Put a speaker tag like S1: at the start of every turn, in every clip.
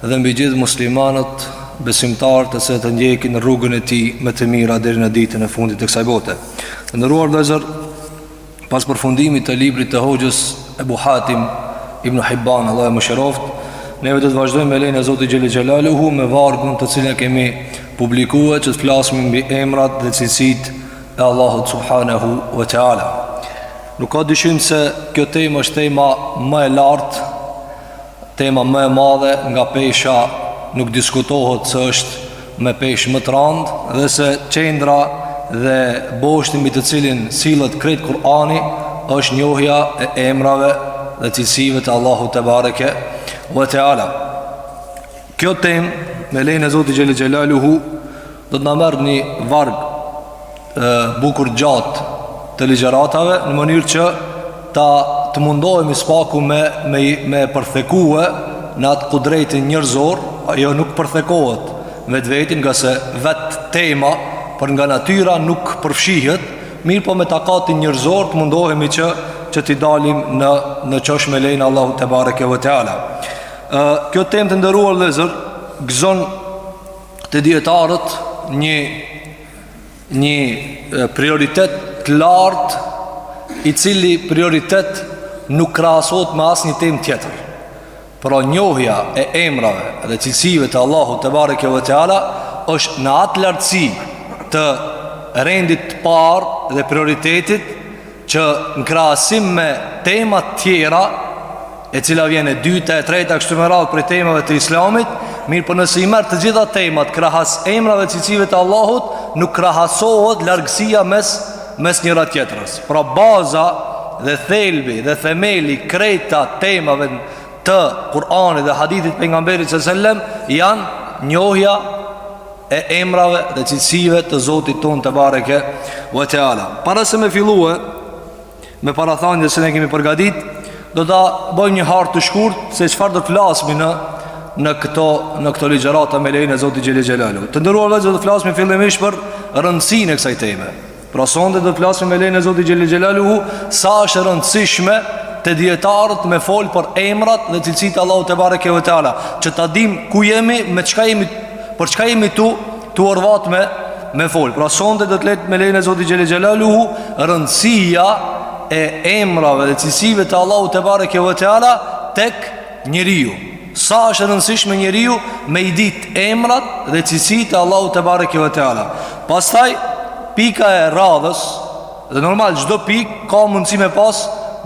S1: dhe mbi gjithë muslimanët besimtarë të cilët e ndjekin rrugën e tij me të mira deri në ditën e fundit të kësaj bote. Të nderuar vëllezër, pas përfundimit të librit të Hoxhës Ebu Hatim Ibn Hibban, Allahu e mëshiroft, neve do të vazhdojmë me lejnë e Zotit Xhel-le Xhelaluhu me vargun të cilën kemi publikue që të flasmi mbi emrat dhe cilësitë e Allahut subhanehu ve teala. Nuk ka dyshim se kjo temë është tema më e lartë Tema më e madhe nga pesha nuk diskutohet se është me peshë më të randë dhe se qendra dhe boshti mbi të cilin sillet krejt Kur'ani është njohja e emrave dhe cilësive të Allahut tebareke ve teala. Kjo temë me lejnë e Zotit Xhel-le Xhelaluhu do të na merr një varg bukur gjatë të ligjeratave Në mënyrë që ta të mundohemi së paku me, me, me përthekue Në atë kudretin njerëzor Ajo nuk përthekohet vetveti ngase vetë tema për nga natyra nuk përfshihet mirëpo me takatin njerëzor të mundohemi që Që t'i dalim në, në qosh me lejnë Allahut tebareke ve teala Kjo temë të nderuar vëllezër gëzon te dijetarët Një Një prioritet të lartë I cili prioritet Nuk krahasohet me asnjë temë tjetër Pra njohja e emrave Dhe cilësive të Allahut tebareke ve teala është në atë lartësi Të rendit të parë Dhe prioritetit që në krahasim me temat tjera e cila vjen e dyta e treta kështu me radhë prej temave të islamit mirëpo nëse i merr të gjitha temat krahas emrave e cilësive të Allahut nuk krahasohet largësia mes mes njëra tjetrës pra baza dhe thelbi dhe themeli krejta temave të Kur'anit dhe hadithit të pejgamberit sal-lallahu alejhi ve sel-lem janë njohja e emrave dhe cilësive të Zotit tonë tebareke ve teala para se me fillue me parathanje dhe se ne kemi përgatit do të bëjmë një hartë të shkurt se çfarë do të flasmi në në këto në këto ligjërata me lejnë e Zotit Xhel-le Xhelaluhu të nderuar vëllezër do të flasmi fillimisht për rëndësinë e kësaj teme Pra sonte do të flasmi me lejnë e Zotit Xhel-le Xhelaluhu sa është e rëndësishme te dijetarët me folë për emrat dhe cilësitë e Allahut tebareke ve teala që ta dimë ku jemi, me çka jemi, për çka jemi tu, tu orvat me, me folë Pra sonte do të jetë me lejnë e Zotit Xhel-le Xhelaluhu rëndësia e emrave dhe cilësive të Allahut tebareke ve teala tek Njeriu, sa është e rëndësishme njeriu me i ditë emrat dhe cilësitë e Allahut te bareke ve teala. Pastaj, pika e radhës, dhe normal, çdo pikë ka mundësi me pas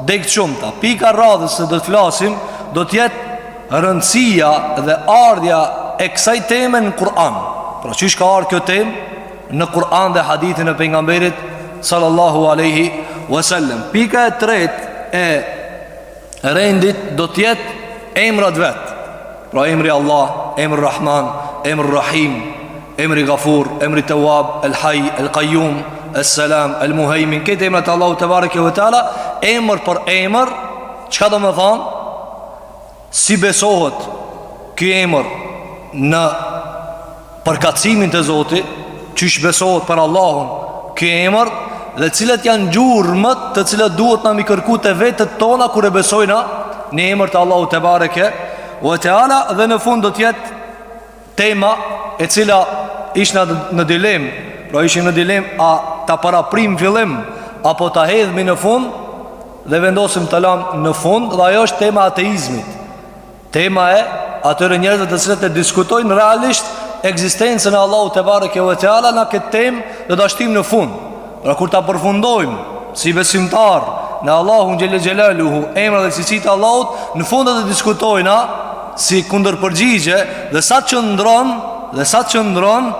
S1: degë shumta. Pika e radhës se do të flasim, do të jetë rëndësia dhe ardhja e kësaj teme në Kur'an. Pra qysh ka ardhë kjo temë në Kur'an dhe hadithin e pejgamberit sallallahu aleyhi wasallam. Pika e tretë e rendit do të jetë emrat vetë. Pra emri Allah, emri Rahman, emri Rahim, emri Ghafur, emri Tawwab, El Hayy, El Qayyum, El Salam, El Muhaymin, këta emrat e Allahut te bareke ve teala, emër për emër, çka do të thonë? Si besohet ky emër në Përkatësimin te Zoti, qysh besohet për Allahun, ky emër dhe cilat janë gjurmët të cilat duhet na me i kërku te vetet tona kur e besojna një emër të Allahut te bareke ve teala dhe në fund do të jetë tema e cila ishna në dilemë pra ishim në dilemë a ta paraprim fillim apo ta hedhmi në fund dhe vendosim ta lamë në fund dhe ajo është tema e ateizmit Tema e atyre njerëzve të cilët e diskutojnë realisht ekzistencën e Allahut te bareke ve teala na këtë temë do ta shtim në fund. Pra kur ta përfundojmë si besimtarë në Allahun xhel-le xhelaluhu, emra dhe cilësitë e Allahut, në fund do ta diskutojna si kundërpërgjigje dhe sa qëndron dhe sa qëndron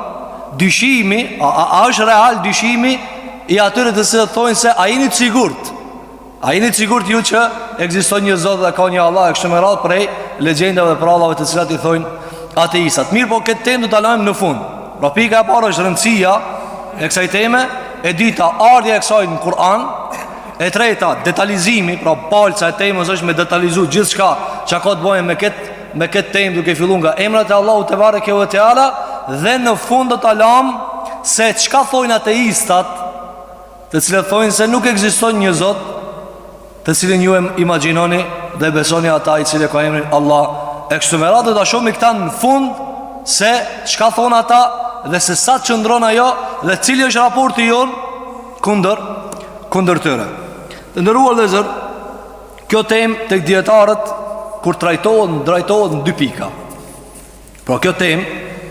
S1: dyshimi, a, a, a është real dyshimi i atyre të cilët thonë se a jeni të sigurt? A jeni të sigurt ju që ekziston një Zot dhe ka një Allah e kështu me radhë prej legjendave dhe prallave të cilat i thonë ateistat. Mirëpo këtë temë do ta lajmë në fund. Pra pika e parë është rëndësia e kësaj teme, e dyta ardhja e kësaj në Kur'an, e treta detalizimi, pra palca e temës është me detalizu gjithçka çka ka të bëjë me këtë me këtë temë duke filluar nga emrat e Allahut te bareke ve teala dhe në fund do ta lamë se çka thonë ateistat të cilët thonë se nuk ekziston një Zot, të cilin ju e imagjinoni dhe besoni atë i cili ka emrin Allah, e kështu me radhë do ta shohim këta në fund se çka thonë ata dhe se sa qëndron ajo dhe cili është raporti jonë kundër kundër tyre. Të nderuar vllezër, kjo temë tek dijetarët, kur trajtohet, trajtohet në dy pika. Pra kjo temë,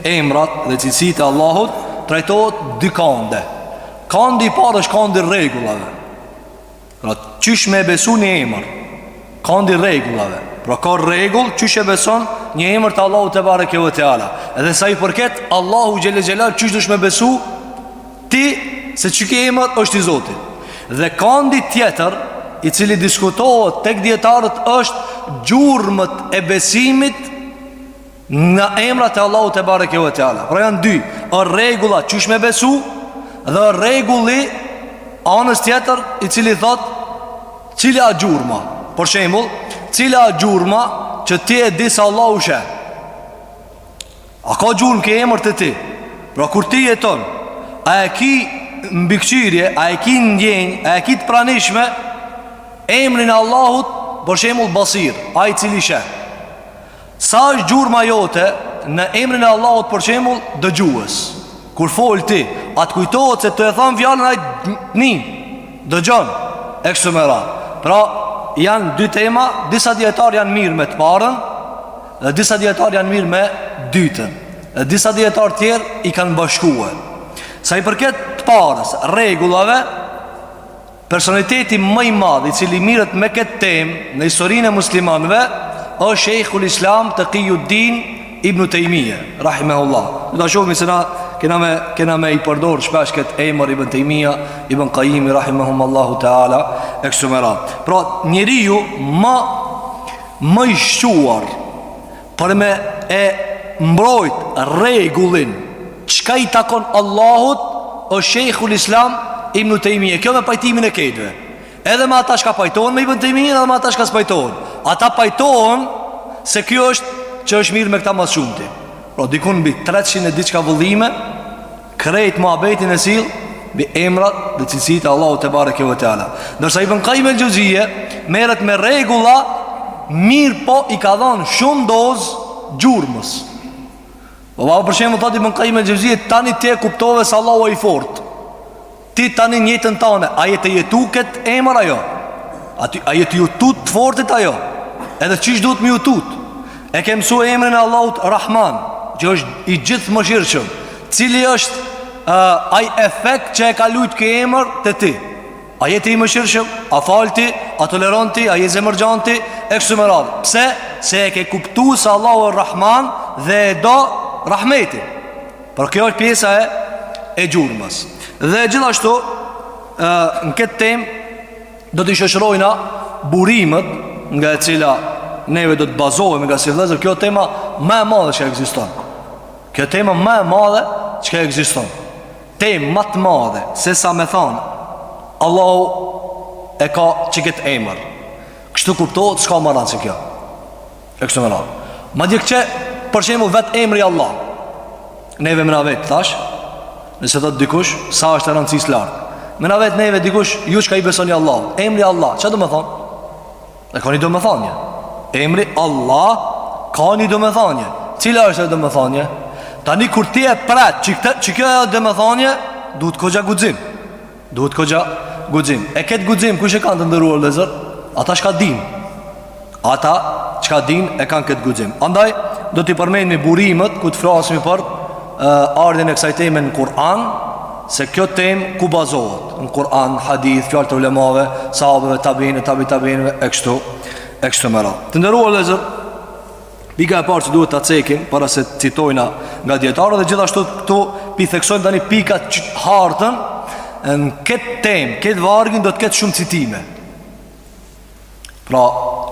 S1: emrat dhe cilësitë e Allahut, trajtohet n'dy kande. Kandi i parë është kandi i rregullave. Pra qysh me besu një emër, kandi i rregullave. Pra ka rregull, qysh e beson një emër të Allahut tebareke ve teala. Edhe sa i përket, Allahu xhele xhelal, qysh duhesh me besu ti se qiky emër është i Zotit. Dhe kandi tjetër, i cili diskutohet tek dijetarët është gjurmët e besimit në emrat e Allahu tebareke ve teala. Pra janë dy, o rregulla qysh me besu dhe o rregulli anës tjetër i cili thot cila është gjurma. Për shembull, cila është gjurma që ti e di se Allahu sheh. A ka gjurmë ky emër te ti? Pra kur ti jeton, a e ki mbikëqyrje, a e ki ndjenjë, a e ki të pranishme emrin e Allahut, për shembull Basir, ai i cili sheh. Sa është gjurma jote në emrin e Allahut për shembull dëgjues. Kur fol ti, a të kujtohet se tu e thanë fjalën ai të nin, dëgjon, e kështu me radhë. Pra, janë dy tema, disa dijetarë janë marrë me të parën, dhe disa dijetarë janë marrë me t'dytën, dhe disa dijetarë tjerë i kanë bashkue. Sa i përket të parës, rregullave, Personaliteti ma i madh i cili mirret me këtë temë në historinë e muslimanëve është Sheikhul Islam Taqiyuddin Ibn Taymiyah, rahimahullah. Do ta shohim se na kena me kena me i përdor shpesh këtë emër Ibn Taymiyah, Ibn Qayyim rahimahumullahu taala e kështu me radhë. Pra, njeriu ma ma i shquar Për me e mbrojt rregullin Çka i takon Allahut O Shekhul Islam Ibn Tejmije Kjo me pajtimin e krejtve Edhe me ata shka pajtohen me Ibn Tejmije Edhe me ata shka s'pajtohen Ata pajtohen Se ky është që është marrë me këta ma s'shumti Pra dikun mbi 300 e diçka vëllime Krejt muhabetin e sjell mbi emrat dhe cilësitë e Allahut tebareke ve teala. Ndërsa Ibn Qayyim el-Jawziyy merret me rregulla mirëpo i ka dhanë shumë dozë gjurmës. Allahu për shembull thotë Ibn Qayyim el-Jawziyy tani ti e kuptove se Allahu është i fortë. Ti tani n'jetën tane, a je tu e jetu këtë emër a jo? A, ti, a je tu ju tut të fortit a jo? Edhe qysh duhet me ju tut? E ke mësu emrin e Allahut Rahman, që është i gjithëmëshirshëm. Cili është uh, ai efekt që e ka lujtë ky emër te ti? A je ti i mëshirshëm? A fal ti? A toleron ti? A je zemërgjan ti? E kështu me radhë. Pse? Se e ke kuptu se Allahu Rahman dhe e do rahmetin. Por kjo është pjesa e e gjurmës. Dhe gjithashtu ë në këtë temë do të shoqërojna burimet nga e cila neve do të bazohemi ngase vëllazër kjo tema më e madhe që ekziston. Kjo tema më e madhe çka ekziston. Temë më të madhe se sa me thanë Allahu e ka qiket emër. Kështu kuptohet s'ka më randë se kjo. E kështu me radhë Madje këqyr për shembull vetë emri Allah Neve me na vet tash Nëse thotë dikush Sa është e rëndësisë lartë Me na vet neve dikush Ju çka i besoni Allah Emri Allah Qa domethanë Dhe ka një domethanie Emri Allah Ka një domethanie Cila është domethanie Tani kur ti e pret Që, këtë, që kjo domethanie Duhet kogja guxim Duhet kogja guxim E këtë guxim kush e kanë të nderuar vëllezër Ata çka dinë Ata çka dinë e kanë këtë guxim Andaj do t'i përmendmi burimet Ku të flasmi për uh, Ardhjën e kësaj teme në Kur'an Se kjo temë ku bazohet Në Kur'an, hadith, fjalë të ulemave Sahabëve, tabinëve, tabi tabinëve E kështu, e kështu me radhë Të nderuar vëllezër Pika e parë që duhet ta cekim para se të citojna nga dijetarët dhe gjithashtu këtu pi theksojmë tani pikat e hartën në këtë temë, këtë vargin do të ketë shumë citime. Pra,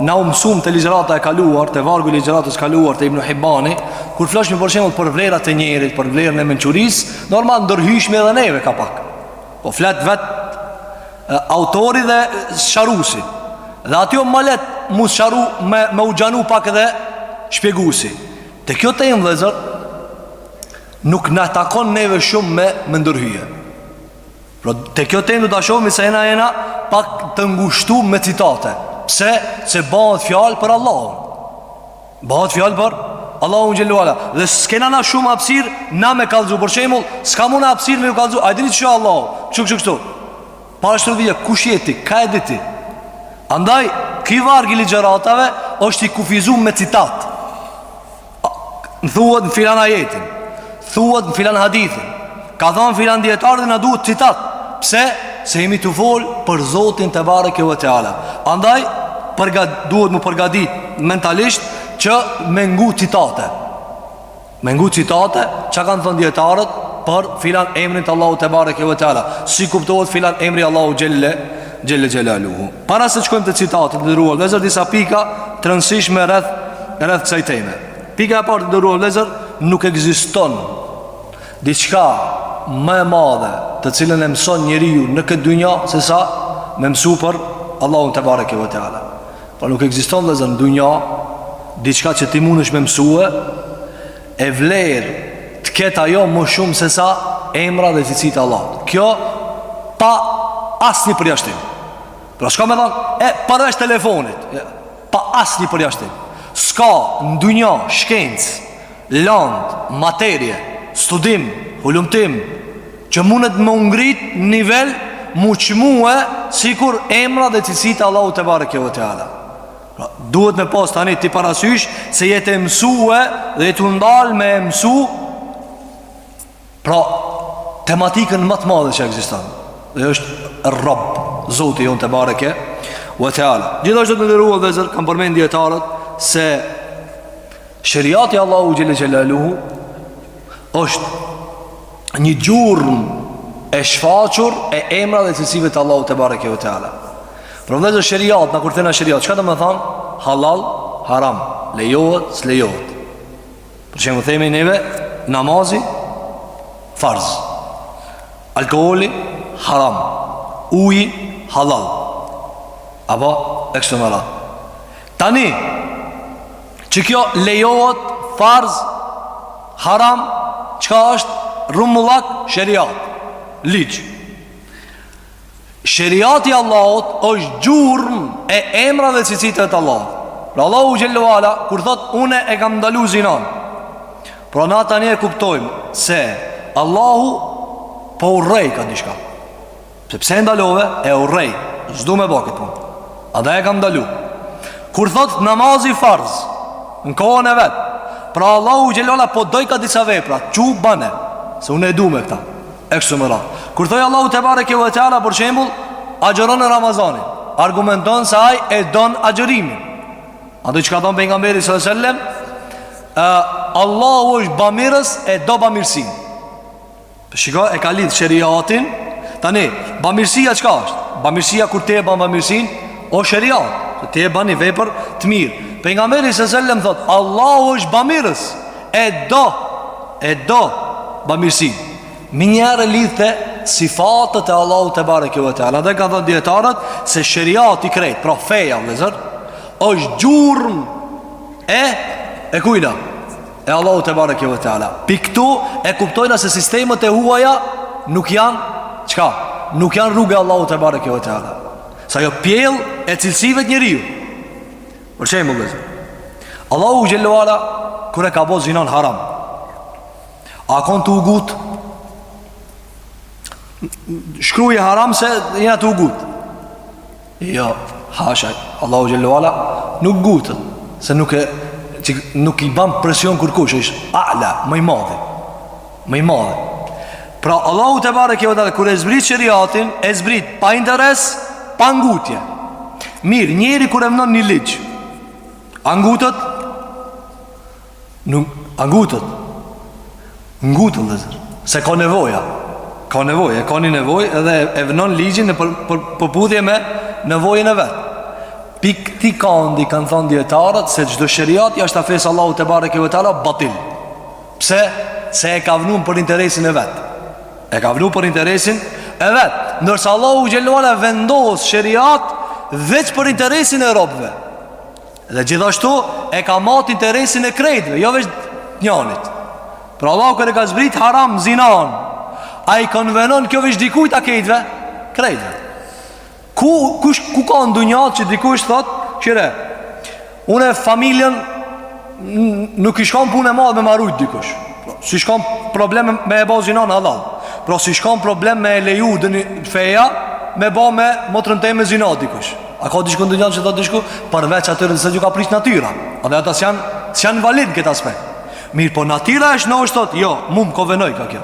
S1: na u mësuam te ligjërata e kaluar, te vargu i ligjëratës së kaluar te Ibn Hibani, kur folshmi për shembull për vlerat e njerit, për vlerën e mençurisë, normal ndërhyjshmi edhe neve ka pak. Po flet vet autori dhe sharusi. Dhe aty o ma letë m'u sharu me me u gjanu pak edhe shpjeguesi. Te kjo temë vëllazër nuk na takon neve shumë me me ndërhyje. Por te kjo temë do ta shohim se jena jena pak të ngushtu me citate. Pse? Se bëhet fjalë për Allahun. Bëhet fjalë për Allahun xhel-le ue ala. Dhe s'kena na shumë hapësirë na me kallzu. Për shembull, s'kam unë hapësirë me ju kallzu. A e dini çka Allahu. Kshtu kshtu kshtu. Pa ashtu vije kush je ti? Ka e di ti? Andaj ky varg i ligjëratave është i kufizuar me citat. Në thuhet në filan ajetin Thuhet në filan hadithin Ka thonë filan dijetar dhe na duhet citat Pse? Se jemi tu fol për Zotin tebareke ve teala Andaj, përga, duhet me u përgadit mentalisht Që me ngu citate Me ngu citate Çka kanë thonë dijetarët Për filan emrin të Allahut tebareke ve teala Si kuptohet filan emri Allahu xhel-le xhel-le xhelaluhu Para se shkojmë te citatet Nderuar vëllezër disa pika Të rëndësishme rreth Rreth kësaj teme Pika e parë të nderuar vëllezër Nuk egziston Diçka më e madhe Të cilën e mëson njeriu në këtë dunja Se sa me mësu për Allahun tebareke ve teala Pra po nuk ekziston vëllezër në dunja Diçka që ti munesh me mësue E vlerë Të ketë ajo më shumë se sa Emra dhe cilësitë e Allahut Kjo pa asnjë përjashtim Pra çka domethënë E përveç telefonit pa asnjë përjashtim. S'ka në dynja shkencë, landë, materie, studim, hulumtim që mundet me u ngrit në nivel m'u çmue sikur emra dhe cilësitë e Allahut tebareke ve teala. Pra, duhet me pas tani ti parasysh se je tu e mësue dhe je tu u ndal me e mësu Pra, tematikën më të madhe që ekziston, dhe është Rabb, Zoti jonë tebareke ve teala. Gjithashtu të nderuar vëllezër kanë përmend dijetarët se sheriati i Allahut xhele xhelaluhu është një gjurmë e shfaqur e emra dhe cilësive të Allahut tebareke ve teala. Pra vëllezër sheriat, na kur thena sheriat, çka domethan? Halal, haram, lejohet, s'lejohet. Për shembull themi neve Namazi Farz Alkooli Haram Uji Halal Apo E kështu me radhë Tani Që kjo lejohet Farz Haram Çka është Rrumullak Sheriat Ligj Sheriati i Allahut është gjurmë e emra dhe cilësive të Allahut Pra Allahu xhelle ve ala Kur thot unë e kam ndalu zinanë Pra na tani e kuptojmë Se Allahu Po urrej ka diçka Sepse e ndalove e urrej S'du me bo këtë punë Andaj e kam ndalu Kur thot namazi farz Në kohën e vet Pra Allahu xhelle ve ala po do ka disa vepra Çu bane Se unë e du me këta e kështu me radhë. Kur thoi Allahu tebareke ve teala për shembull, agjërone Ramazanin, argumenton se ai e don agjërimin. Andaj çka thon pejgamberi sallallahu alajhi wasallam? Allahu është bamirës e do bamirësin. Shiko, e ka lidh sheriatin. Tani, bamirësia çka është? Bamirësia kur ti e ban bamirësin, o sheriat, ti e bani vepër të mirë. Pejgamberi sallallahu alajhi wasallam thot, Allahu është bamirës. E do E do Bamirësinë Menjëherë lidhet te Sifatet e Allahut tebareke ve teala Dhe kanë than dijetarët Se sheriati krejt Pra feja vëllezër është gjurmë E E kujna E Allahut tebareke ve teala Pi ktu e kuptojna se sistemet e huaja Nuk janë Çka Nuk janë rrugë e Allahut tebareke ve teala Se ajo pjellë e cilësive të njeriut Për shembull, vëllazër. Allahu xhel-le ue ala kur e ka bo zinon haram. A kon tu u gut? Shkruje haram se jena tu u gut. Jo, hasha. Allahu xhel-le ue ala nuk gutet, se nuk e që nuk i ban presion kurkush, është a'la, më i madh. Më i madhe. Pra Allahu tebareke ve teala kur e zbrit sheriatin, e zbrit pa interes, pa ngutje. Mirë, njeri kur e vnon një ligj, a ngutet? Nuk, a ngutet? Ngutet, vllezër, se ka nevoja, ka nevojë, ka një nevojë edhe e vnon ligjin në për, për, përputhje me nevojën e vet. Prej këtij kandi, kanë thanë dijetarët, se çdo sheriat jashta fesë Allahut tebareke ve teala, batil. Pse? Se e ka vnu për interesin e vet. E ka vnu për interesin e vet. Ndërsa Allahu xhel-le ue ala vendos sheriat veç për interesin e robëve. Dhe gjithashtu e ka mat interesin e krejtëve, jo veç t'njanit. Pra Allahu kur e ka zbrit haram zinon, a i konvenon kjo veç dikujt a krejtëve? Krejtëve. Ku, kush, ku ka në dunja që dikush thot, qyre, une familjen nuk i shkon punë e madhe me ma rujt dikush. Pra, si shkon problem me e bo zinon halal. Pra, si shkon problem me e leju ndonjë feja me bo me motrën teme zina dikush. A ka dishku në dunja që thot dishku? Përveç atyre nëse ju ka prish natyra. Edhe ata s'jan, s'jan valid këtë aspekt. Mirëpo natyra e shëndosht thot, jo, mu më konvenojka kjo.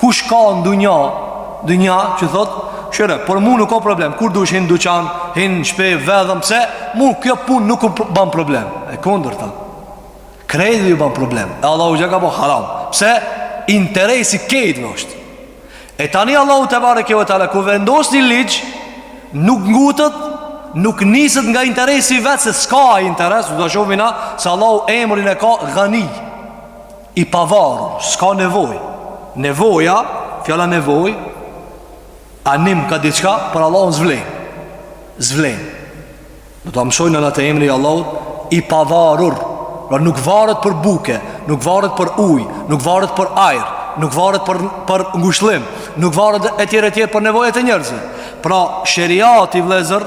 S1: Kush ka në dunja Dunja që thot shqyre, për mu nuk ka problem Kur dush hin n'duqan, hin n'shpi, vedhëm Pse, mu kjo pun nuk m'ban problem E kundërta Krejt ju ban problem E Allahu e ka bo haram Pse, interesi krejtve është E tani Allahu tebareke ve teala Kur vendos një ligj Nuk ngutet Nuk niset nga interesi vet Se s'ka interes Do ta shohim na Se Allahu emrin e ka Ganij I pavarur, s'ka nevojë. Nevoja, fjala nevojë, anim ka diçka, për Allahun s'vlen. S'vlen. Do ta mësojmë na atë emrin e Allahut i pavarur. Pra nuk varet për buke, nuk varet për ujë, nuk varet për ajër, nuk varet për për ngushëllim, nuk varet etj etj për nevojat e njerëzve. Pra, sheriati vllezër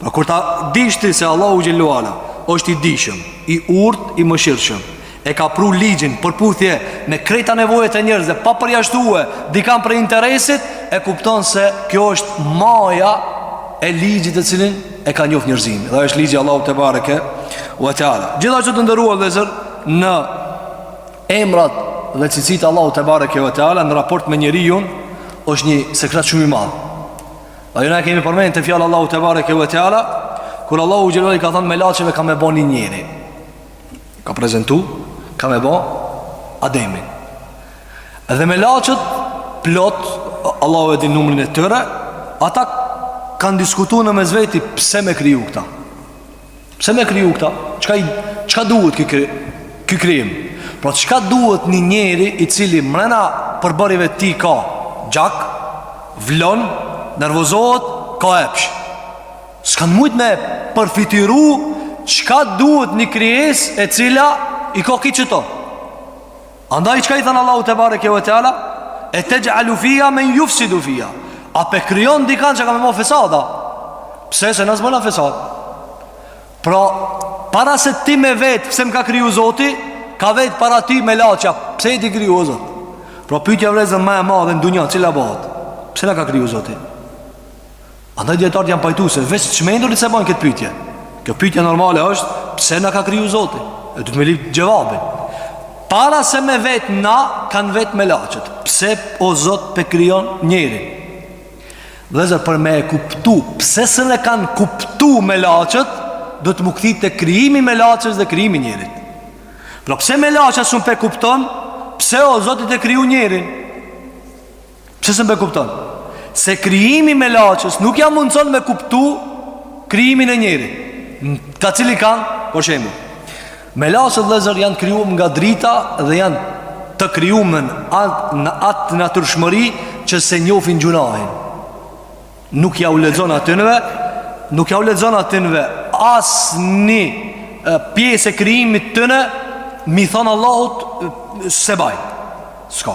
S1: Pra kur ta dish ti se Allahu xhel-le ue ala është i dijshëm, i urtë, i mëshirshëm, e ka pru ligjin përputhje me krejta nevojat e njerëzve, pa përjashtue dikan prej interesit, e kupton se kjo është maja e ligjit të cilin e ka njoftë njerëzimi. Dhe është ligji i Allahut tebareke ve teala. Gjithashtu të nderuar vllezër në emrat dhe cilësitë e Allahut tebareke ve teala në raport me njeriun është një sekret shumë i madh. Ajo na e kemi përmend te fjala Allahu tebareke ve teala, kur Allahu xhelali ka thënë melaqeve ka me ba ni njeri. Ka prezantu, ka me ba Ademin. Edhe melaqet plot Allahu e din numrin e tyre, ata kanë diskutu në mes veti pse me kriju këta. Pse me kriju këta? Çka, i, çka duhet ky, ky krijim? Pra çka duhet një njeri i cili mrena përbërjeve t'tij ka gjak, vlon, nervozohet, ka epsh. S'kanë mujt me përfytyru çka duhet një krijesë e cila i ka ki qëto. Andaj çka i thanë Allahut tebareke ve teala e texhalu fiha men jufsidu fiha. A pe krijon dikan që ka me bo fesada Pse se na s'bojna fesad Pra Para se ti me vet Pse m'ka kriju zoti Ka vet para ti melaqja Pse je t'i kriju o zot Pra pytja vllezër ma e madhe në dunja Cila bohet Pse na ka kriju zoti Andaj djetarët janë pajtu se veç çmenduri s'e ban këtë pytje Kjo pytje normale është Pse na ka kriju zoti E duhet me lyp xhevabin Para se me vet na Kanë vet melaqet Pse o zot pe krijon njerin Vllezër për me e kuptu Pse s'e kanë kuptu melaqet Duhet m'u kthy te krijimi melaqes Dhe krijimi njerit Pra pse melaqja s'un pe kupton Pse o zot je t'e kriju njerin Pse s'un pe kupton? Se krijimi melaqes nuk ja mundëson me kuptu krijimin e njerit. Ka cili kanë, për shembull. Melaqet vllezër janë kriju nga drita dhe janë të krijume në atë natyrshmëri që s'e njofin gjunahin. Nuk ja u lejon atynve, nuk ja u lejon atynve asnjë pjesë e krijimit tyne, m'i thon Allahut s'e baj. S'ka.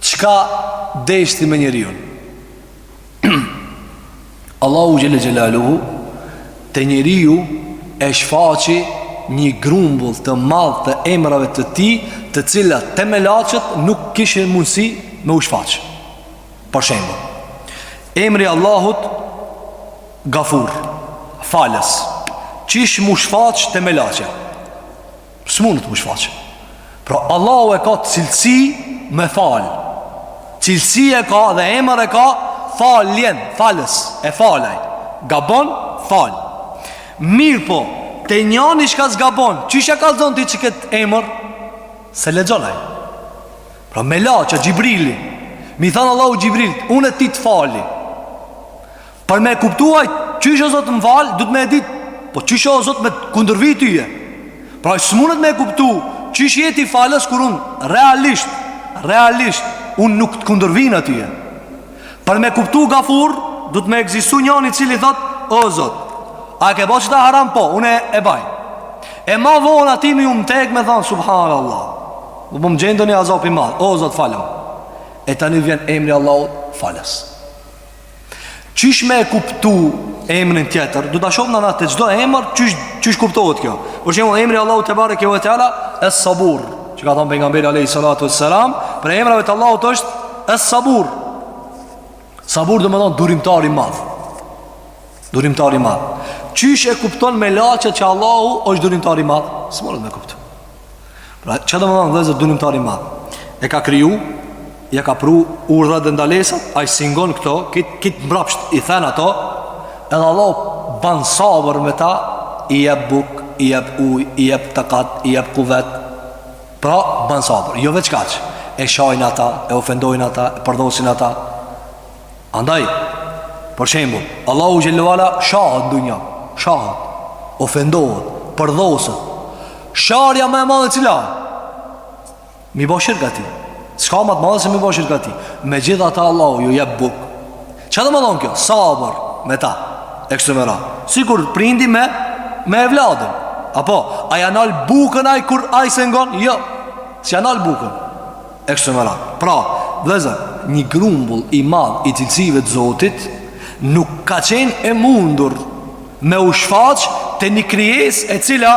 S1: Çka deshti me njeriun? Allahu Xhele Xhelaluhu Te njeriu e shfaqi një grumbull të madh të emrave të tij Të cilat te melaqet nuk kishin mundësi me u shfaq Për shembull Emri Allahut Gafur Falës Qysh m'u shfaq te melaqet S'mundet m'u shfaq Pra Allahu e ka cilësi me fal Cilësi e ka dhe emër e ka Faljen, falës, e fal aj Gabon, fal Mirëpo, te njani çka s'gabon Qysh ja kallxon ti që këtë emër S'e lejon aj Pra melaqja Xhibrili M'i thanë Allahu Xhibrilit Unë e ty të fali Për me kuptua Qysh o zot me të fal Duhet me e dit Po qysh o zot me t'u kundërvi tye Pra s'mundet me kuptu Qysh je ti falës kur unë Realisht Realisht Unë nuk të kundërvihna tye Për me kuptu gafur Duhet me ekzistu njani i cili thotë O zot A ke bo qeta haram po Unë e baj E ma vonë ati m'i ra n'tek me thanë Subhanallah Po më gjen një azap i madh O zot falëm E tani vjen emri i Allahut falës Qysh me e kuptu emrin tjetër Do ta shohim në natë te çdo emër Qysh, qysh kuptohet kjo Për shembull emri Allahut tebareke ue teala Es sabur Që ka thanë pejgamberi Alejhi Salatu ue Selam Prej emrave të Allahut është Es sabur Sabur domethonë durimtar i madh Durimtar i madh Qysh e kupton melaqet që Allahu është durimtar i madh S'munet me kuptu Pra, çka domethanë vllezër durimtar i madh? E ka kriju, ia ka pru urdhrat dhe ndalesat, ai s'i ngon këto, i qet qet mbrapsht i then ato, edhe Allah ban sabër me ta, i jep bukë, i jep ujë, i jep takat, i jep kuvet, pra ban sabër, jo veç kaq, e shajnë ata, e ofendojnë ata, e përdhosin ata, Andaj, për shembull, Allahu Xhelle ue ala shahet n'dunja, shahet, ofendohet, përdhoset, sharja ma e madhe cila, me i bo shirk atij, s'ka ma të madhe se me i bo shirk atij, megjithatë Allahu ju jep bukë, çka domethonë kjo, sabër me ta, e kështu me radhë, sikur prindi me, me evladin, apo, a ia nal bukën ai kur ai s'e ngon, jo, s'ia nal bukën, e kështu me radhë. Pra, vëllezër, një grumbull i madh i cilësive të Zotit nuk ka qenë e mundur me u shfaq te një krijesë e cila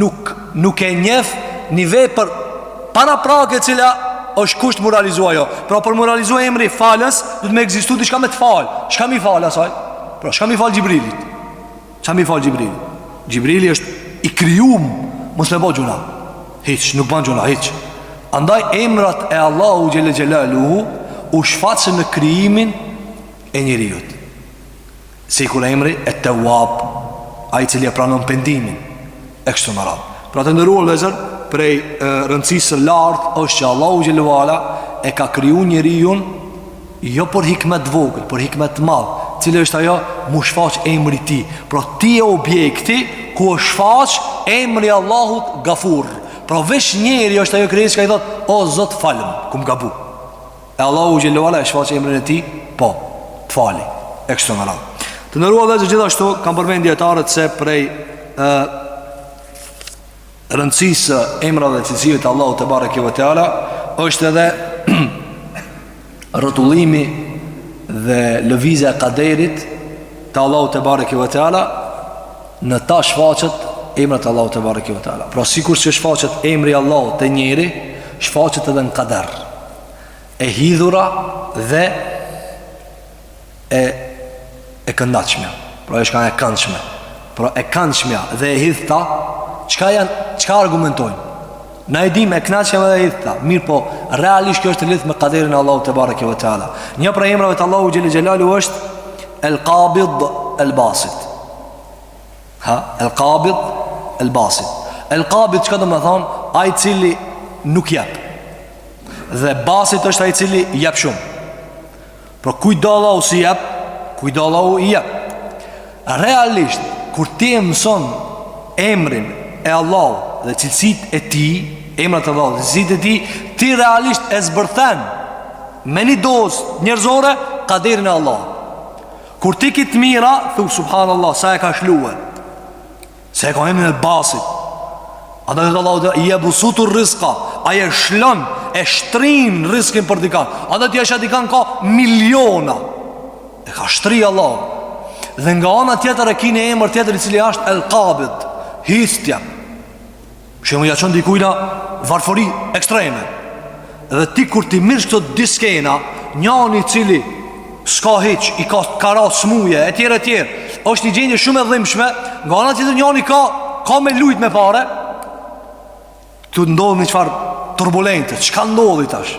S1: nuk nuk e njeh një vepër paraprake e cila është kusht m'u realizu ajo. Pra për m'u realizua emri falës, duhet me ekzistu diçka me të fal. Çka me i fal asaj? Pra çka me i fal Xhibrilit? Ça me i fal Xhibrilit? Xhibrili është i krijum Mos me bo gjynah Hiç, nuk ban gjynah, hiç Andaj emrat e Allahut Xhelle Xhelaluhu U shfaqën në krijimin e njeriut Sikur emri et Teuab Ai i cili e pranon pendimin E kështu me radhë Pra të nderuar vllezër Prej e, rëndësisë së lartë është që Allahu Xhelle ue ala E ka kriju njeriun Jo për hikmet të vogël, për hikmet të madh Cili është ajo, m'u shfaq emri i tij Pra ti je objekti, ku është shfaq emri i Allahut gafur Pra veç njeri është ajo krijesë çka i thotë O zot falëm, kum gabu E Allahu xhelle ue ala e shfaq emrin e tij Po, të fali, e kështu me radhë Të nderuar vllezër gjithashtu, kanë përmend dijetarët se prej e, rëndësisë së emrave dhe cilësive të Allahut tebareke ve teala është edhe rrotullimi dhe lëvizja e kaderit të Allahut tebareke ve teala në ta shfaqet emrat e Allahut tebareke ve teala. Pra sikur që shfaqet emri i Allahut te njeri, shfaqet edhe në kader. E hidhura dhe e e kënaqshme, pra është ka e këndshme. Pra e këndshmja dhe e hidhta, çka janë, çka argumentojnë? Na e dimë e kënaqshme dhe e hidhta, mirëpo, realisht kjo është lidh me kaderin e Allahut tebareke ve teala. Një prej emrave të Allahut xhele xhelaluhu është El Qabid El Basit. Ha, El Qabid El Basit. El Qabid çka domethan? Ai i cili nuk jep. Dhe Basit është ai i cili jep shumë. Por kujt do Allahu s'i jep, kujt do Allahu i jep. Realisht, kur ti e mëson emrin e Allahut dhe cilësitë e tij, emrat e Allahut dhe cilësitë e tij, ti realisht e zbërthen me një dozë njerëzore kaderin e Allahut. Kur ti ki të mira, thu subhanallah, sa e ka shlue. Se e ka emrin El Basit Ennallahe jebsutur rizka Ai e shlon e shtrin rizkin për dikan Andaj ti e sheh dikan ka miliona E ka shtri Allah Dhe nga ana tjetër e kini emër tjetër i cili ashtë El Kabid Histja Shembull ja çon dikujna varfëri ekstreme Dhe ti kur t'i merr këto dy skena Njani i cili s'ka hiç I ka ka ra smuje e tjera e tjera është një gjendje shumë e dhimbshme Nga ana tjetër njani ka Ka me lujt me pare Të ndodh një çfarë turbulence Çka ndodhi tash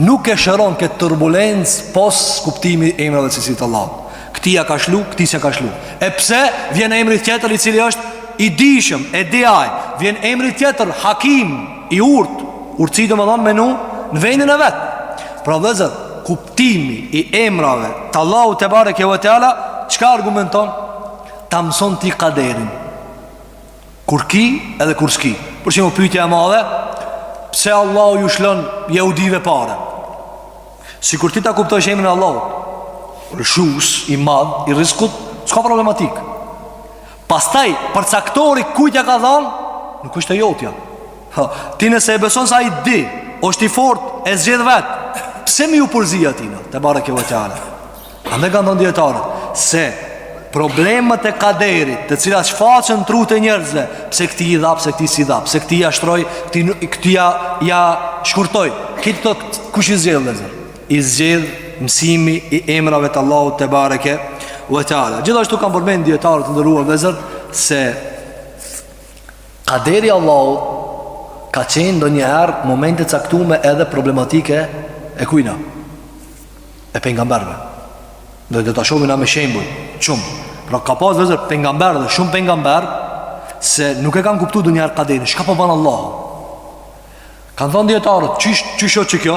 S1: Nuk e shëron këtë turbulencë pos kuptimi i emrave dhe cilësive të Allahut. Këtij ja ka shlu, këtij s'ja ka shlu. E pse vjen emri tjetër i cili është i dijshëm, e di ai. Vjen emri tjetër, hakim, i urtë. Urtësi domethan me vnu në vendin e vet. Pra vllezër, kuptimi i emrave të Allahut tebareke ve teala, çka argumenton? Ta mëson ti kaderin. Kur ki edhe kur s'ki Për shembull pyjtja e madhe Pse Allahu ju shlon jehudive pare Sikur ti ta kuptojsh emrin e Allahut Lëshus i madh i rizkut S'ka problematikë Pastaj, përcaktori kujt ja ka dhan Nuk është e jotja ha, Ti nëse e beson se ai di është i fortë e zgjedh vet Pse me ju përzi atina Tebareke ve teala Andaj kanë thonë dijetarët Se problemet e kaderit Të cilat shfaqen n'trut e njerëzve Pse këti i dha, pse këti s'i dha Pse këti ja shtroi, këti, këti ja, ja shkurtoi Kejt këto kush i zgjedh vllezër I zgjedh mësimi i emrave të Allahut tebareke ve teala Gjithashtu kanë përmend dijetarët të nderuar vllezër Se Kaderi i Allahut Ka qenë ndonjëherë n'momente t'caktume edhe problematikë e kujna e pejgamberëve. Dhe do ta shohim na me shembuj shumë. Pra ka pas vllezër pejgamberë dhe shumë pejgamberë se nuk e kanë kuptu ndonjëherë kaderin. Çka po ban Allahu? Kanë thënë dijetarët, qysh, qysh o qekjo?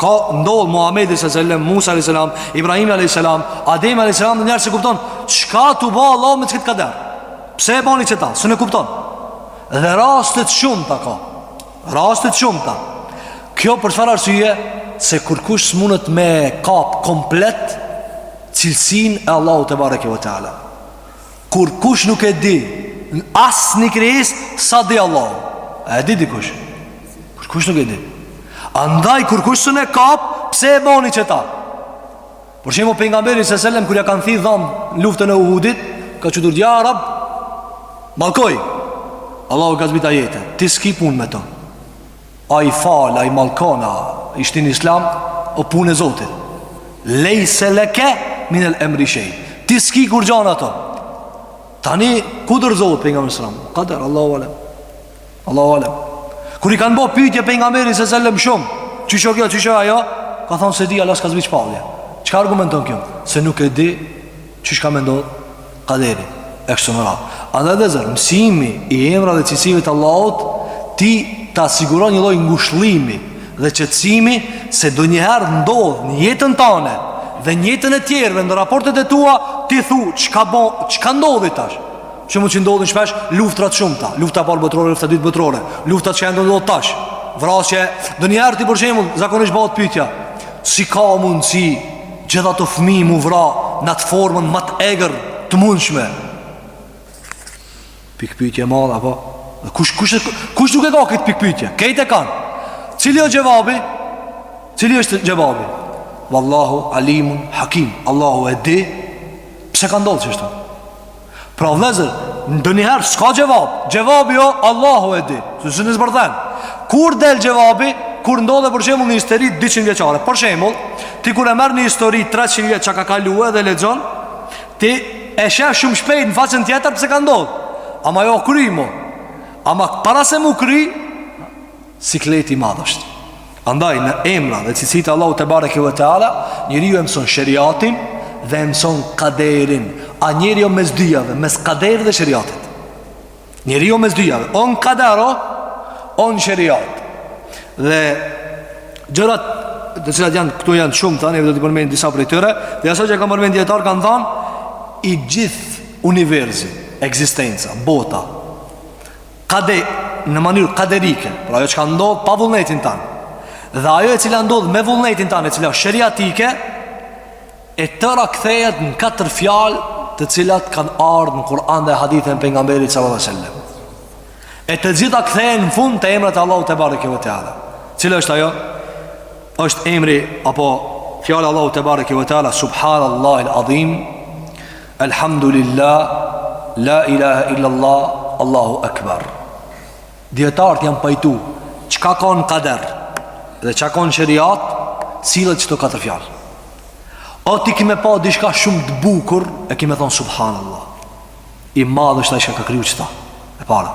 S1: Ka ndodh Muhammedi s.a.s. Musa a.s. Ibrahim a.s. Adem a.s. ndonjëherë s'e kupton, çka tu ba Allahu me qekët kader? Pse e bani qeta? S'un e kupton. Dhe raste t'shumta ka. Raste të shumta. Kjo për çfarë arsye? Se kurkush s'munet me kap komplet cilësinë e Allahut tebareke ve teala. Kurkush nuk e di, as një krijesë, sa di Allahu. A e di dikush? Kurkush nuk e di. Andaj kurkush s'un e kap, pse e boni qeta? Për shembull pejgamberi s.a.s. Kur ja kanë thy dhamb n'luftën e Uhudit Ka çu durt, ja Rab Mallkoji Allahu ka zbrit ajetë Ti s'ki punë me to A i fal, a i mallkon, a i shtin n'islam O punë e Zotit Lejse leke Minel emri shej Ti s'ki kurgja n'ato Tani ku dorëzohet pejgamberi selam Kader Allahu alem Allahu alem Kur i kanë bo pytje pejgamberit s.a.s. shumë Qysh o kjo, qysh o ajo Ka thonë s'e di Allahu s'ka zbrit shpallje Çka argumenton kjo? Se nuk e di Qysh ka me ndodh kaderi E kështu me radhë Andaj vllezër, mësimi i emra dhe cilësive të Allahut Ty ta siguron një lloj ngushllimi Dhe qetësimi Se ndonjëherë ndodh në jetën tane Dhe në jetën e tjerëve në raportet e tua Ti thu, çka bo, çka ndodhi tash Që mund që ndodhin shpesh luftrat e shumta Lufta e parë botërore, lufta e dytë botërore Lufta që ndodh tash Vrasje Ndonjëherë ti për shembull, zakonisht bahet pytja Si ka mundësi Gjith ata fmi m'u vra Në atë formën ma të egër të mundshme Pikëpytje e madhe, apo Kush, kush, kush nuk e ka këtë pikëpytje Kejt e kanë Cili o xhevabi Cili është xhevabi Vallahu alimun hakim Allahu e di Pse ka ndodhë qeshtu Pra vllezër, ndonjëherë s'ka xhevab Xhevabi o, Allahu e di Se s'un e zbërthen Kur del xhevabi, kur ndodh për shembull një histori 200 vjeçare Për shembull, ti kur e merr një histori 300 vjeç që ka kalu edhe lexon Ti e shef shumë shpejt në faqen tjetër pse ka ndodhë Ama jo kry mo Ama para se m'u kry Siklet i madh është Andaj në emra dhe cilësitë Allahu tebareke ve teala, njeriu e mëson sheriatin dhe e mëson kaderin. A njeriu mes dyjave, mes kaderit dhe sheriatit. Njeriu mes dyjave, o n'kader, o n'sheriat. Dhe gjërat të cilat janë këtu janë shumë tani do t'i përmend disa prej tyre, dhe aso që kanë përmend dijetarët, kanë thënë i gjithë universi, ekzistenca, bota kader, në mënyrë kaderike, pra ajo që ka ndodh pa vullnetin tanë, dhe ajo e cila ndodh me vullnetin tanë, e cila është sheriatike, e tëra kthehet në katër fjalë të cilat kanë ardh në Kur'an dhe hadithin e Pejgamberit sallallahu alaihi wasallam. E të gjitha kthehen në fund te emrat e Allahu tebareke ve teala. Cila është ajo? është emri, apo fjala e Allahu tebareke ve teala, subhanallahu al-adhim, Elhamdulillah, la ilaha illallah, Allahu Akbar. Dijetarët janë pajtu, çka ka në kader dhe çka ka në sheriat, sillet n'qëto katër fjalë. O ti ki me pa dishka shumë të bukur, e ki me thonë subhanallah. I madh është Ai çka ka kriju qëta, e para.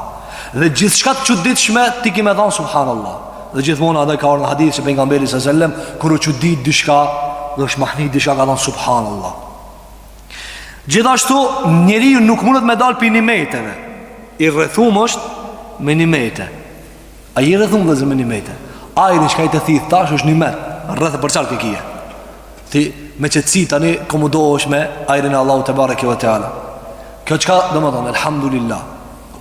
S1: Dhe gjithçka të çuditshme, ti ki me thonë subhanallah. Dhe gjithmonë edhe ka ardh në hadith që Pejgamberi sallallahu alaihi wasallam, kur është çudit dishka, dhe është mahnit dishka ka thonë subhanallah. Gjithashtu, njeriu nuk mundet me dalë prej nimeteve. I rrethum është me nimete. A i rrethum vëllezër me nimete. Ajri çka je tu thith, tash është nimet. Rreth e përqark e ki. Ti me që si tani komodohesh me ajrin e Allahu tebareke ve teala. Kjo çka domethonë, elhamdulillah.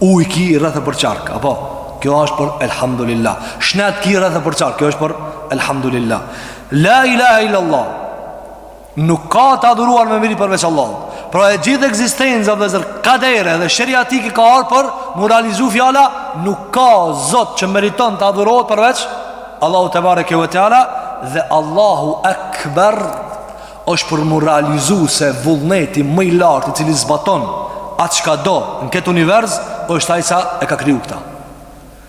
S1: Ujë ki rreth e përqark, apo? Kjo është për elhamdulillah. Shnet ki rreth e përqark, kjo është për elhamdulillah. La ilaha illallah. Nuk ka të adhuruar me meritë përveç Allahut. Pra e gjithë ekzistenca vëllezër kadere dhe sheriatike ka ardh për m'u realizu fjala nuk ka zot që meriton të adhurohet përveç Allahu tebareke ve teala Dhe Allahu ekber është për m'u realizu se vullneti më i lartë i cili zbaton atë çka do në këtë univers është Ai që e ka kriju këta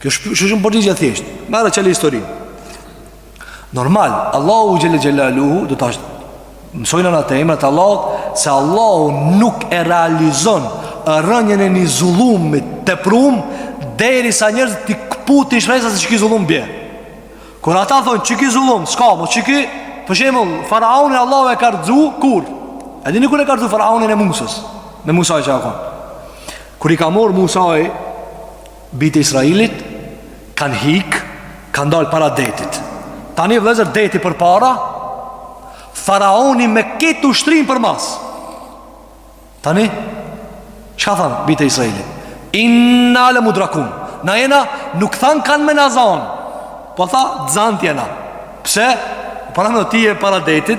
S1: Kjo është shumë shumë përgjigje e thjeshtë. Merre çele historinë. Normal, Allahu xhel-le xhelaluhu do ta mësojmë ne te emrat e Allahut se Allahu nuk e realizon rënien e një zullumi të teprum derisa njerëzit t'i këputin shpresat se qeki zullum bje kur ata thonë qeki zullum s'ka mo, qeki, për shembull faraonin Allahu e ka rrzu kur? A e dini kur e ka rrzu faraonin e Musës? Me Musain çka ka kon, kur i ka marr Musai Bijtë e Israilit kanë hik, kanë dalë para detit. Tani vëllezër deti përpara, faraoni me këtë ushtri përmas. Tani çka thanë bijtë e Israilit? Inna la mudrakun. Na jena nuk than kanë me na zon. Po tha zant jena. Pse? Pra na ti je para detit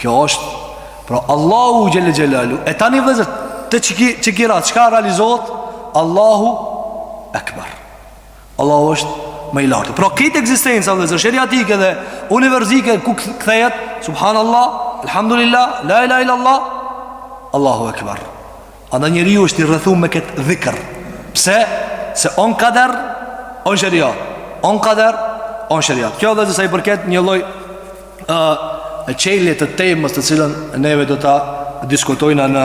S1: Kjo është Pra Allahu xhele xhelaluhu E tani vllezër te qekjo, qekjo ra çka realizohet Allahu Ekber Allahu është më i larti Pra kit ekzistenca vllezër Sheriatike dhe Univerzike Ku kthehet Subhanallah Elhamdulillah La ilahe il-lallah Allahu Ekber Andaj njeriu është i rrethuar me kët dhikr. Pse? Se o n'kader, o n'sheriat. O n'kader, o n'sheriat. Kjo vllezër sa i përket një lloj ë uh, çelje të temës të cilën neve do ta diskutojna në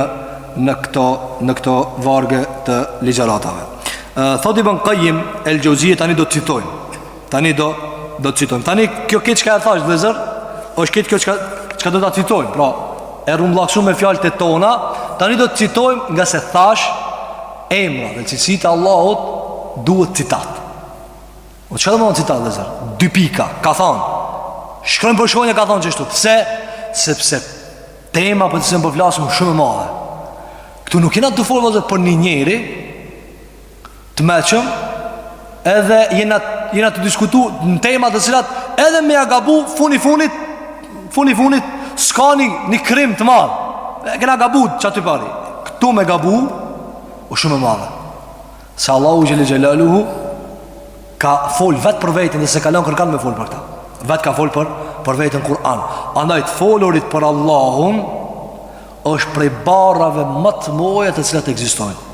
S1: në këto në këto vargje të ligjëratave. Ë uh, thotë Ibn Kajim el-Xheuzije tani do të citojmë. Tani do do të citojmë. Tani kjo këtë çka e thash vllezër, është këtë kjo çka çka do ta citojmë. Pra, e rrumbullaksu me fjalët e tona, tani do të citojmë ngase thash emra dhe cilësitë e Allahut duhet citat. O çka do me thon citat vllezër? Dy pika, ka thon. Shkronjë për shkronjë ka thon qeshtu. Pse? Sepse tema për të cilën po flasim shumë e madhe. Këtu nuk jena tu folë vllezër për një njeri të mençëm edhe jena, jena tu diskutu në tema të cilat edhe me gabu funi i funit funi i funit s'ka një, një krim të madh e kena gabu qaty pari këtu me gabu o shumë e madhe se Allahu Xhele Xhelaluhu ka fol vetë për veten dhe s'e ka lon kërkan me fol për ta vetë ka fol për, për veten n'Kur'an andaj t'folurit për Allahun është prej barrave më të mdhaja të cilat ekzistojnë.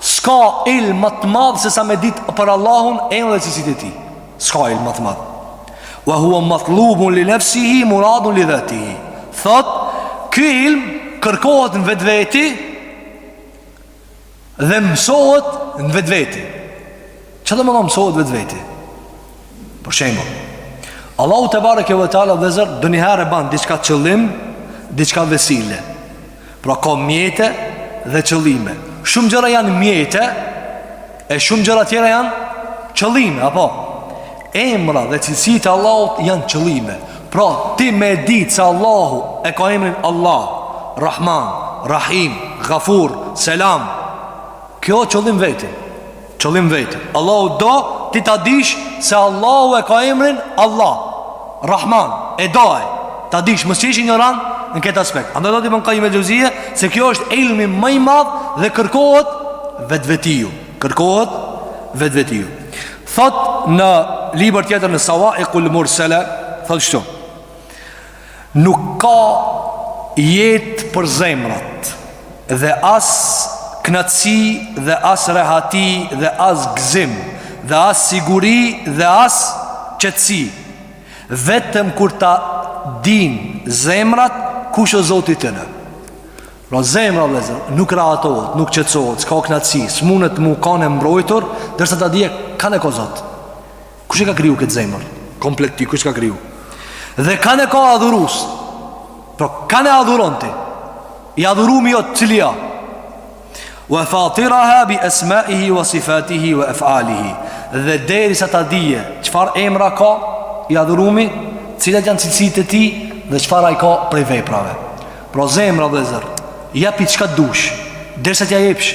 S1: S'ka ilm më të madh se sa me dit për Allahun emrat dhe cilësitë e tij. S'ka ilm më të madh. Wa hua matlubun li nefsihi, muradun li dhatihi. Thot, ky ilm kërkohet në vetveti dhe mësohet në vetveti. Çka do me thanë mësohet vetveti? Për shembull. Allahu tebareke ve teala vllezër, ndonjëherë e banë, diçka qëllim, diçka vesile. Pra ka mjete dhe qëllime Shumë gjëra janë mjete E shumë gjëra tjera janë qëllime Apo Emra dhe cilësit e Allahut janë qëllime Pra ti me ditë se Allahu e ka emrin Allah Rahman, Rahim, Gafur, Selam Kjo qëllim n'veti Qëllim vetë Allahu do ti ta dish se Allahu e ka emrin Allah Rahman e daj Ta dish mos jesh injorant në këtë aspekt Andaj thotë Ibn Qayyim el Xheuzije Se kjo është ilmi më i madh dhe kërkohet vetvetiu Kërkohet vetvetiu Thot në libër tjetër në Sawaikul Mursele Thot kshtu Nuk ka jetë për zemrat dhe as knatësi dhe as rehati dhe as gëzim dhe as siguri dhe as qetësi vetëm kur ta dinë zemrat kush është Zoti i tyne. Pra zemra vëllezër nuk rahatohet, nuk qetësohet, s'ka kënaqësi, s'mundet mu kanë e mbrojtur, derisa ta dije kanë e ko Zot. Kush e ka kriju këtë zemër? Komplet ti, kush e ka kriju? Dhe kanë e ka adhurus Pra kanë e adhuron ti I adhurumi jot cili a Wa fatiraha bi esmaihi Wa sifatihi wa efalihi Dhe derisa ta dhije Çfar emra ka I adhurumi Cilat janë cilësitë e tij Dhe çfar ai ka prej veprave Pra zemra vllezër Japi çka të dush Derisa t'ja jepsh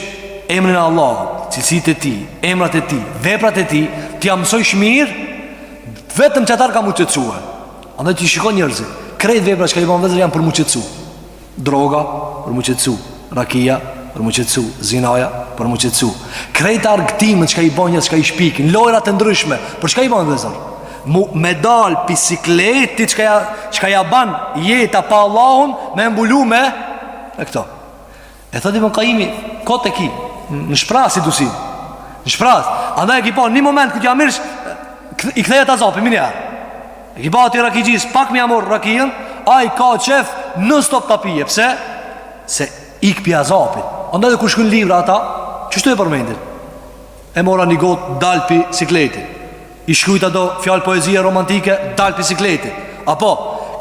S1: Emrin e Allah Cilësitë e tij Emrat e tij Veprat e tij T'ja mësojsh mirë Vetëm qatëherë ka mu qetësu Andaj ti shikon njerëzit Krejt veprat çka i ban vllezër janë për mu qetësu Droga Për mu qetësu Rakia Për mu qetësu Zinaja Për mu qetësu Krejt argëtimet çka i ban njerëz Çka i shpikin Lojrat e ndryshme Për çka i ban vllezër Mu me dal pi sikleti çka ja çka ja ban jeta pa Allahun me e mbulu me këto. E thotë Ibn Qayyim, kot e ki në shprasi dusi. Në shpras. Andaj e ki pa në një moment kur t'ja merrsh i kthehet azapi meniherë. E ki pa atij rakixhisë pak me ia marr rakijen, ai ka qef non stop ta pije. Pse? Se ik pi azapit. Andaj edhe kur shkrun libra ata, qështu e përmendin. E mora një gotë dalë pi sikleti I shkrujta do fjalë poezije romantike Dalë pi sikleti Apo,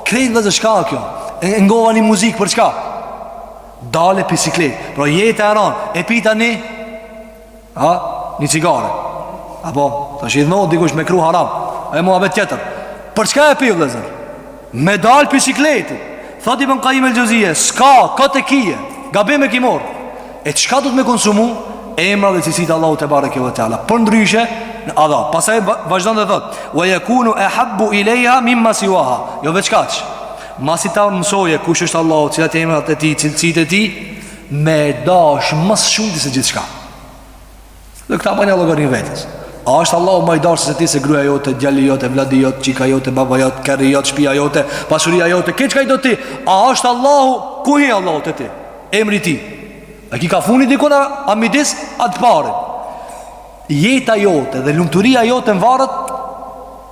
S1: krejt vllezër çka kjo E ngova një muzikë për çka Dalë pi sikleti Pra jetë e ranë E pita një A, një cigare Apo, të shidhno dikush me kry haram E mora vetë tjetër Për çka e pi vllezër Me dal pi sikleti Thot Ibn Qayyim el Xheuzije S'ka, kot e ki Gabim e ki mor E çka duhet me konsumu Emra dhe cilësitë e Allahut tebareke we teala Përndryshe në adha Pasaj vazhdon dhe thot Wa jekunu ehabbu ilejha Mimma siwaha Jo veç kaq Masi ta mësoje Kush është Allahu Cilat janë emrat e tij Cilësitë e tij Me e dash Ma shumë ti se gjithçka Dhe këta banja llogarinë vetes A është Allahu më i dashur se ti se gruaja jote, djali jot, evladi jot, çika jote, baba jot, kerri jot, shtëpia jote, pasuria jote, krejt çka i do ti? A është Allahu ku hin Allahu te ti? Emri i tij. A e ki ka funi diku na a midis a t'parin. Jeta jote dhe lumturia jote mvaret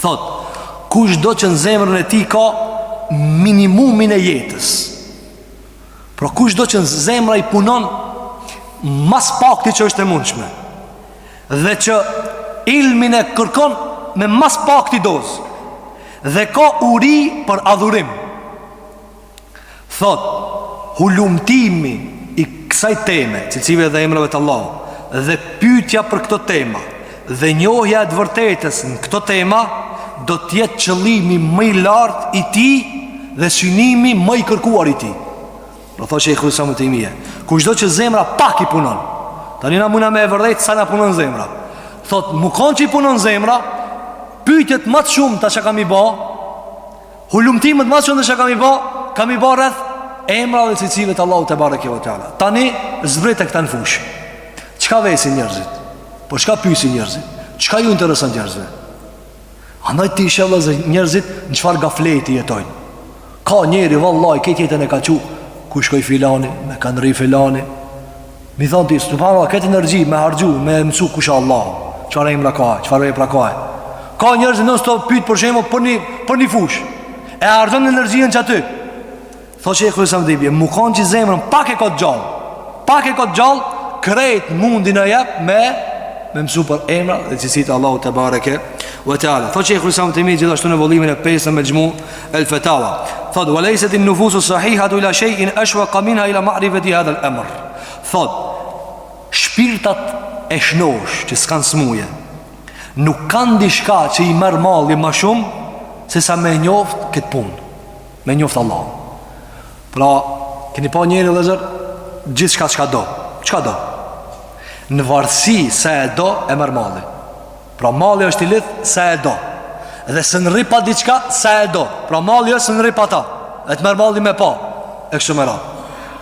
S1: Thot, kushdo që në zemrën e tij ka minimumin e jetës Pra kushdo që zemra i punon Ma s'pakti që është e mundshme Dhe që ilmin e kërkon me ma s'pakti dozë Dhe ka uri për adhurim thotë, Hulumtimi i kësaj teme, cilësive dhe emrave të Allahut, dhe pyetja për këto tema dhe njohja e të vërtetës në këto tema do të jetë qëllimi më i lartë i tij dhe synimi më i kërkuar i tij. Do thotë Shejhul Islam Ibn Tejmije. Kushdo që zemra pak i punon. Tani na mujna me e vërejt sa na punon zemra. Thotë, mu kon që i punon zemra, pyetjet më të shumta që ka m'i ba, Hulumtimet ma t'shumta që ka m'i ba Ka m'i ba rreth emrave dhe cilësive të Allahut tebareke ve teala Tani zbrite këta në fushë Çka vesin njerëzit? Po çka pysin njerëzit? Çka ju intereson njerëzve? Andaj ti i sheh vllezër njerëzit në çfarë gafleti jetojnë Ka njeri vallahi, këtë jetën e ka çu Ku shkoi filani, me kan rri filani M'i thonë ti, subhanallah, këtë energji me harxhu, me mësu kush a Allahu, çfarë emra ka, çfarë vepra ka. Ka njerëz ndoshta të pyt për shembull për një, për një fushë, e harxhon energjinë qaty. Thot Shejhul Islam Ibn Tejmije, mu kon që zemrën, pak e ka të gjallë, pak e ka të gjallë, krejt mundin e jep me, me mësu për emra dhe cilësitë e Allahut tebareke ve teala. Thot Shejhul Islam Ibn Tejmije, gjithashtu në volimin e pesë Mexhmu, El Fetawa Thot, wa lejsetin nufusu sahihatu ila shej'in eshwaka minha ila ma'rifeti hadhe l'emr Thot, shpirtat e shnoshë që s'kan smuje Nuk kanë diçka që i merr malli ma shumë Se sa me njoft këtë punë Me njoft Allahun Pra, keni pa njeri vllezër Gjithçka çka do Çka do Në varësi sa e do e merr malli Pra malli është i lidh sa e do. Dhe sa rri pa diçka sa e do. Pra malli është sa rri pa ta. E të merr malli me pa. E kështu me radhë.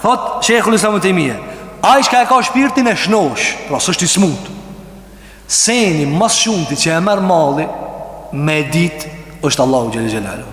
S1: Thot, Shejhul Islam Ibn Tejmije. Ai çka e ka shpirtin e shnoshë. Pra s'është i smut. Seni ma s'shumti që e merr malli me dit është Allahu xhel-le xhelaluhu.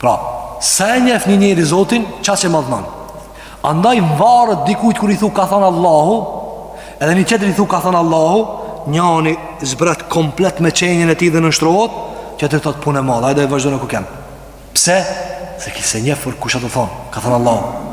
S1: Pra, sa e njef një njeri Zotin, qaq e madhnon. Andaj mvaret dikujt kur i thu ka thonë Allahu, edhe një tjetri i thu ka thonë Allahu, njani zbret komplet me qenien e tij dhe nënshtrohet, tjetri thot punë e madhe, hajde e vazhdojna ku kem. Pse? Se ky s'e njef fort kush asht thonë, ka thonë Allahu.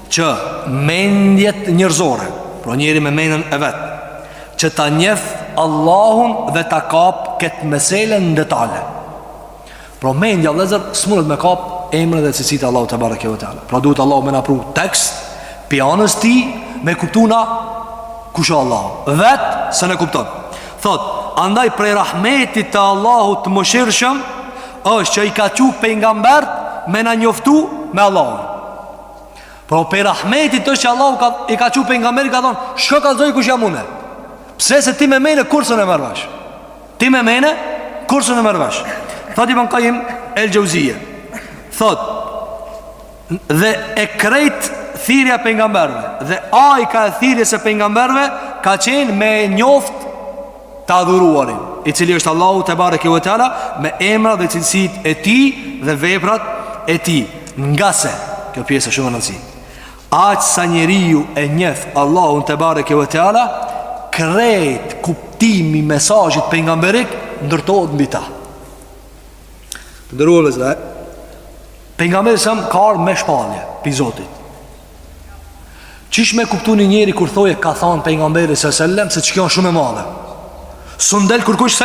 S1: që mendjet njerëzore Pra njeri me menën e vet Që ta njef Allahun dhe ta kap këtë mesele në detale Pra mendja vllezër s'mundet me kap emrat dhe cilësitë e Allahut tebareke ve teala Pra duhet Allahu me na pru tekst Pi anës tij me kuptu na Kush asht Allahu Vetë sun e kupton Thot, andaj prej rahmetit të Allahut të mëshirshëm është që i ka çu pejgamberët me na njoftu me Allahun Pra prej rahmetit është që Allahu ka, i ka çu pejgamber i ka thonë Shko kallzoju kush jam unë Pse se ti me men kurr sun e merr vesh Ti me men kurr sun e merr vesh Thot Ibn Kajim el Xhevzije Thot Dhe e krejt thirrja e pejgamberëve Dhe ajka e thirrjes së pejgamberëve Ka qenë me njoft të adhuruarin, i cili është Allahu tebareke ve teala me emra dhe cilësitë e tij dhe veprat e tij. Ngase, kjo pjesë është shumë me rëndësi. Aq sa njeriu e njef Allahun tebareke ve teala, krejt kuptimi i mesazhit pejgamberik ndërtohet mbi ta. Nderuar vllezër. Pejgamberi alejhi selam ka ardh me shpallje pi Zotit. Qysh me kuptu një njeri kur thu e ka thanë pejgamberi alejhi selam se që kjo është shumë e madhe. Sun del kërkush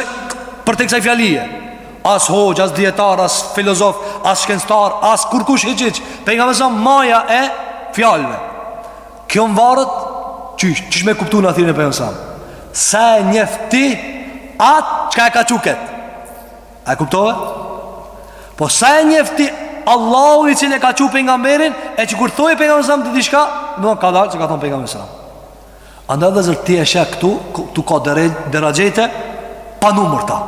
S1: përtej kësaj fjalie. As hoxhë, as dijetar, as filozof, as shkencëtar, as kërkush hiç hiç. Pejgamberi alejhi selam maja e fjalëve. Kjo mvaret, qysh, qysh me kuptu natyrën e pejgamberit alejhi selam. Sa e njef ti atë çka e ka çu ket. A e kuptove? Po sa e njefti Allahu i cilë e ka që për nga mberin E që kur thoi për nga mësëm të di shka Në ka dalë që ka thonë për nga mësëm Andë dhe zërë ti e shek këtu Tu ka deragjete Pa numër ta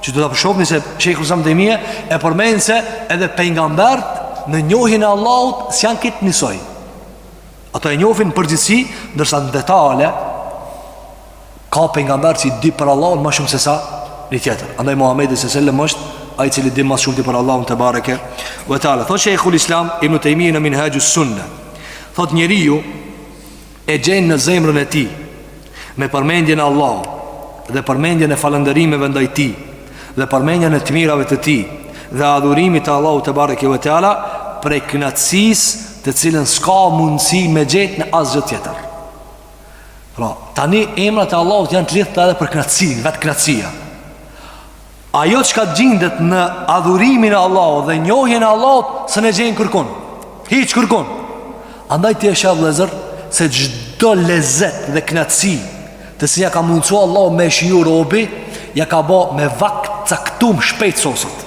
S1: Që të të përshokni se shekë mësëm të imie E përmenë se edhe për nga mbert Në njohin e Allahut Së janë kitë njësoj Ato e njofin përgjithsi Ndërsa në detale Ka pejgamber që di për Allahun ma shumë se sa një tjetër Andaj Muhammedi alejhi selam është ai i cili di ma së shumti për Allahun tebareke ve teala, thot shejhul islam Ibn Tejmije në Minhaxhu sunne Thot njeriu e gjen në zemrën e tij me përmendjen e Allahut dhe përmendjen e falënderimeve ndaj tij dhe përmendjen e të mirave të tij dhe adhurimit të Allahut tebareke ve teala prej knaqsisë të cilën s'ka mundësi me gjetë në asgjë tjetër Pra, tani emrat e Allahut janë të lidhta edhe për kënaqësinë, vetë kënaqësia. Ajo çka gjindet në adhurimin e Allahut dhe njohjen e Allahut, sun e gjen kërkun. Hiç kërkun. Andaj ti e sheh vllezër, se çdo lezet dhe kënaqësi, të cilën ja ka mundësu Allahu me shiju robi, ja ka bo me vakt t'caktum shpejt soset.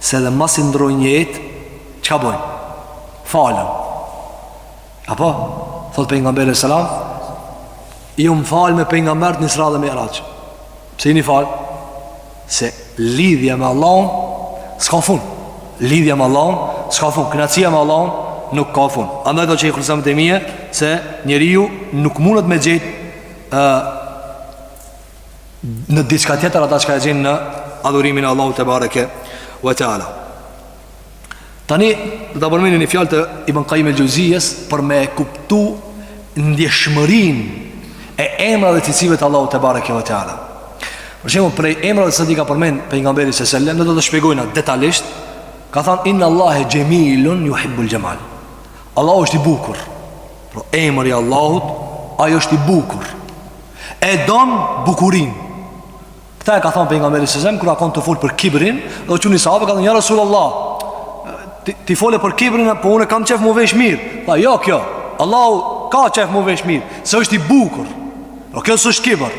S1: Se edhe masi ndrojnë jetë Çka bojnë? Falen Apo? Thot pejgamberi alejhi selam Jom falë me pejgamberë Në isra dhe miraxh Pse jeni falë? Se lidhja me Allahun Ska fun Lidhja me Allahun Ska fun Knaqsia me Allahun Nuk ka fun Andaj do që i kërësëm të mije Se njeriu nuk mundet me gjetë në diçka tjetër ata çka e gjen në adhurimin e Allahut tebareke ve teala. Tani do ta përmendi një fjalë të Ibn Qayyim el-Xhevzijes për me kuptu ndjeshmërinë e emrave dhe cilësive të Allahut tebareke ve teala. Për shembull, prej emrave që t'i ka përmend pejgamberi sallallahu alajhi wasallam, ne do ta shpjegojna detalisht. Ka thënë inna Allaha jamilun yuhibbul jamal. Allahu është i bukur Pro emër i Allahut Ai është i bukur E don bukurinë Këta e ka thonë pejgamberi selem Kur u kon tu folë për kibrin Dhe u çu një sahabe ka thonë ja Rasulallah Ti, ti fole për kibrin Po unë e kam qef mu vesh mirë Tha jo kjo Allahu ka qef mu vesh mirë Se është i bukur Po kjo s'është kibër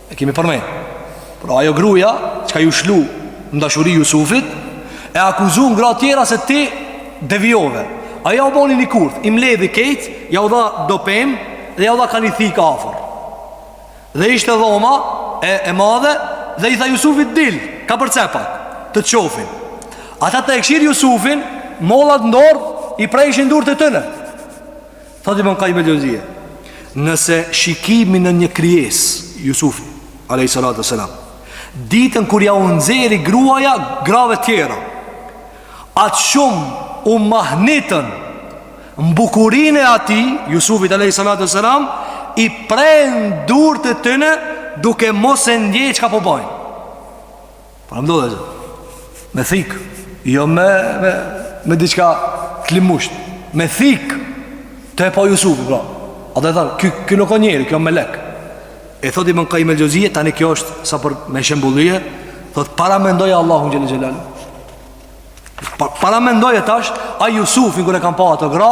S1: E kemi përmend. Por ajo gruaja çka ju shlu në dashuri Jusufit e akuzuan gratë tjera se ti devijove. Ajo ju boni një kurth, i mledhi kejt, ja u dha do pemë dhe ja u dha ka një thikë afër. Dhe ishte dhoma e, e madhe dhe i tha Jusufit dil, ka përcepa, të shofin. Ato tu e kqyrë Jusufin, mollat n'dorë, i prejshin durtë e tyne. Thotë Ibn Qayyim al-Jauziyja, nëse shikimi në një krijesë, Jusufi alayhi salatu wasalam, ditën kur ja u nxjerri gruaja grave tjera, aq shumë u mahnitën me bukurinë e tij, Jusufit alayhi salatu wasalam, i pren durtë të tyne duke mos e ndjej çka po bajnë. Paramendoje Me thik Jo me Me, me diçka t'limusht Me thik Tu e pa Jusufin pra A dhe than Ky, ky nuk o njeri Ky o melek E thot Ibn Qayyim el-Xhevzije Tani kjo është Sa për me shembulije Thot paramendoje Allahun xhele pa, Paramendoje tash A Jusufin kur e kan pa ato gra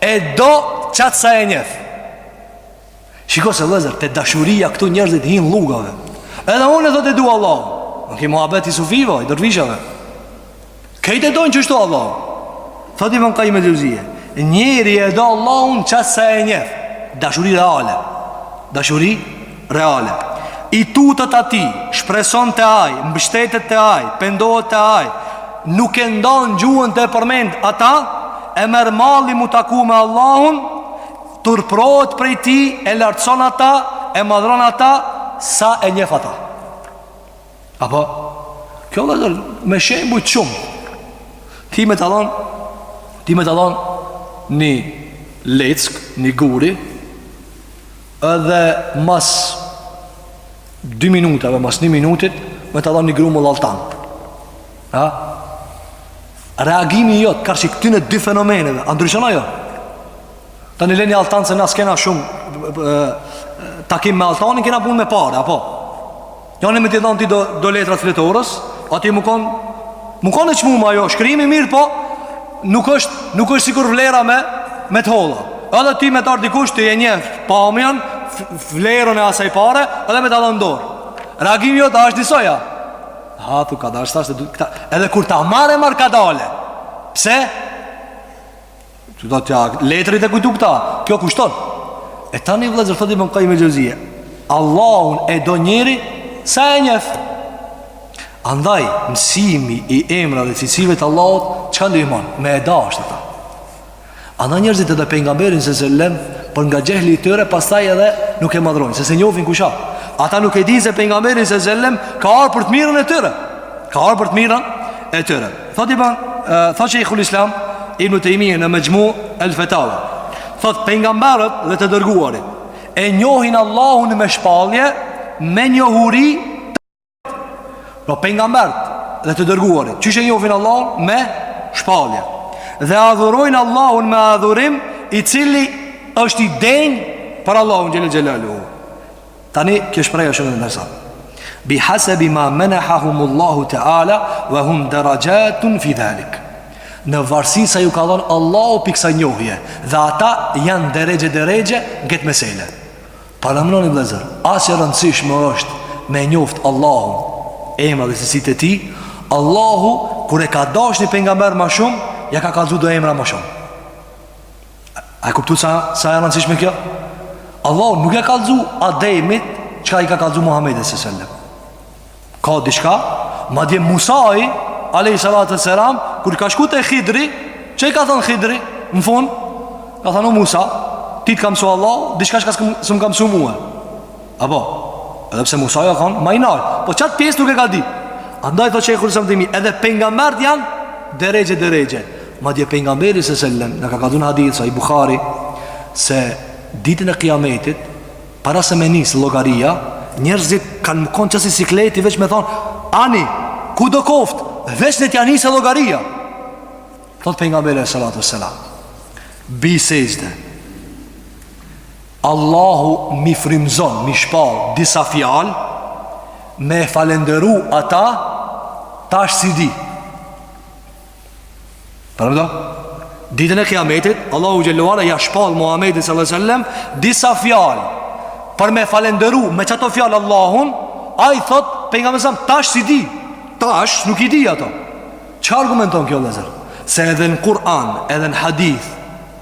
S1: E do qatë sa e njef Shiko se vllezër Te dashuria këtu njërzit hinë llugave Edhe unë e thot e du Allahun Ky muhabet i sufive i dervishave Kejt e dojnë qështu Allahun Thot Ibn Qayyim el-Xhevzije Njeri e do Allahun qatë sa e njef Dashuri reale Dashuri Reale. I tutet atij, shpreson te ai, mbështetet te ai, pendohet te ai, nuk e ndan gjuhën tu e përmend ata, e merr malli m'u taku me Allahun, turprohet prej tij, e lartëson ata, e madhron ata, sa e njef ata. Apo, kjo vllezër me shembujt shumë, ty me ta dhonë, ty me ta dhonë, një leckë, një guri, Edhe mas dy minutave, mas një minutit, me ta dhonë një grumull altan. Ha? Reagimi jot, karshi këtyne dy fenomeneve, a ndryshon a jo? Tani leni altan se na s'kena shumë, takim me altanin, kena punë me pare, apo? Njani me t'i dhonë ty do, do letra t'fletores A ti m'u konë M'u konë e çmume ajo Shkrim i mirë po Nuk është Nuk është sikur vlera me Me të holla Edhe ty me t'ardh dikush ti e njef Pamjen Vlerën e asaj pare Edhe me ta dhanë n'dorë Reagimi jot asht disoja Ha thu kadalë Edhe kur ta marr e marr kadalë Pse Që do t'ja letërit e kujtu këta Kjo kushton E tani vllezër thot Ibn Kajjim Xhevzije Allahun e do njeri Sa e njef Andaj mësimi i emrave dhe cilësive të Allahut Çka ndihmon me e dasht ata Andaj njerëzit edhe pejgamberin se se lem Por nga xhehli i tyre pastaj edhe nuk e madhrojnë Se s'e njofin kush a Ata nuk e dinë se pejgamberi se se lem Ka ardh për të mirën e tyre Ka ardh për të mirën e tyre Thot ibn, thot shejhul islam Ibnu Tejmije në Mexhmu el Fetava Thot pejgamberët dhe të dërguarit E njohin Allahun me shpallje Me njohuri të dërguarit Pra pejgamberët dhe të dërguarit Qysh e njohin Allahun me shpallje Dhe adhurojnë Allahun me adhurim I cili është i denjë Për Allahun xhel-le xhelaluhu Tani kjo shprehja shumë interesant Bi hasebi ma menahahumullahu teala Ve hum derexhatun fi dhalik Në varësi sa ju ka dhonë Allahu prej ksaj njohje Dhe ata janë derexhe derexhe N'qet mesele Paramenoni vllezër A sa e rëndësishme është Me njoft Allahun Emrat dhe cilësitë e tij Allahu kur e ka dasht një pejgamber ma shumë Ja ka kallzu do emra ma shumë A e kuptu sa, sa e rëndësishme kjo? Allahu nuk ia kallzu Ademit Çka i ka kallzu Muhammedit e së sellem Ka diçka Madje Musai alejhi salatu ve selam Kur ka shku te Hidri Ça i ka thënë Hidri Në fund Ka thënë Musa Ty të ka msu Allahu Diçka çka s'më ka msu mue Apo, edhe pse Musaja kon më i lartë, po çat pjesë nuk e ka di. Andaj thotë Sheikhul Islam Tejmije, edhe pejgambert janë derexhe derexhe. Madje pejgamberi sallallahu alajhi wasallam na ka kallzu hadith Sahih Buhari se ditën e Kiametit para se me nis llogaria, njerëzit kanë me konë qasi sikleti veç me thonë, ani, ku do koftë, veç le t'ja nisë llogaria. Thotë pejgamberi alejhi salatu ve selam, bi sexhde, Allahu mi frimzon, mi shpall disa fjal Me e falenderu Atë Tash si di Pra me thon Ditën e kiametit Allahu xhelle ue ala ja shpall Muhammedit sallallahu alaihi wasallam Disa fjal Për me falenderu me qato fjal Allahun Ai thot Pejgamberi alejhi selam tash si di Tash nuk i di ato Çka argumenton kjo vllezër Se edhe në Kur'an Edhe në hadith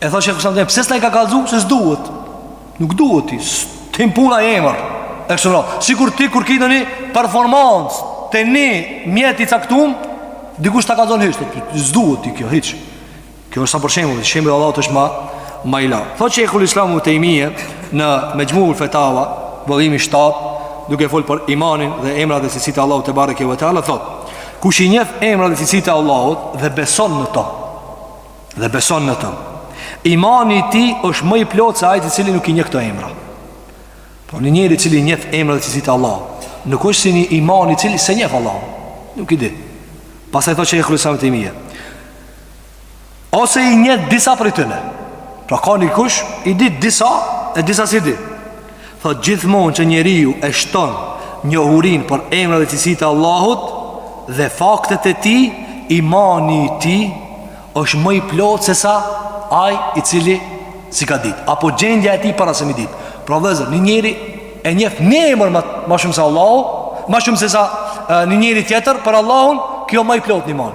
S1: E thashë e kështëm dhe, pse s'na i ka kallzu, se s'duhet Nuk duhet t'i dim puna e emrit E kështëm dhe, sikur ti kur ki një performans Të një mjeti t'caktum Dikush ta kallzon hiç, s'duhet ti kjo, hiq Kjo është sa për shembull, shembulli i Allahut është ma, ma i lartë Thotë Shejhul Islam Tejmije në Mexhmu Fetava Vëllimi shtatë, duke folë për imanin dhe emrat dhe cilësitë e Allahut tebareke ve teala Kush i njef emrat dhe cilësitë e Allahut dhe beson në ta dhe beson në to. Imani i tij është më i plotë se ai i cili nuk i njeh këto emra. Po një njeri i cili njeh emrat dhe cilësitë e Allahut, nuk është si një insan i cili s'e njeh Allahun. Nuk i di. Pastaj thotë Sheikhul Islam Tejmije. Ose i njeh disa prej tyre. Pra ka nikush i di disa e disa s'i di. Thot gjithmonë që njeriu e shton njohurin për emrat dhe cilësit e Allahut dhe faktet e ti, imani i ti është më i plotë sesa ai i cili s'i ka dit. Apo gjendja e ti para se mi dit. Pra vëllezër, një njeri e njef një emër ma, ma shumë se Allahu, ma shumë se sa e, një njeri tjetër për Allahun, ky o më i plotë n'iman.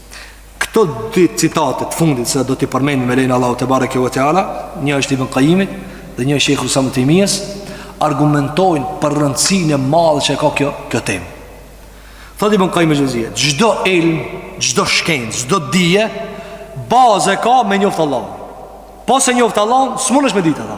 S1: Këto dy citate të fundit që do t'i përmendim me lejen e Allahut tebareke ve teala, një është Ibn Kajimit dhe një është i Shejhul Islam Tejmijes, argumentojnë për rëndësin e madhe që e ka kjo, kjo temë. Thot Ibn Kajim Xhevzije, çdo ilm, çdo shkencë, çdo dije, bazë e ka me njoftë Allahun. Po s'e njoftë Allahun, s'mundesh me ditë, tha.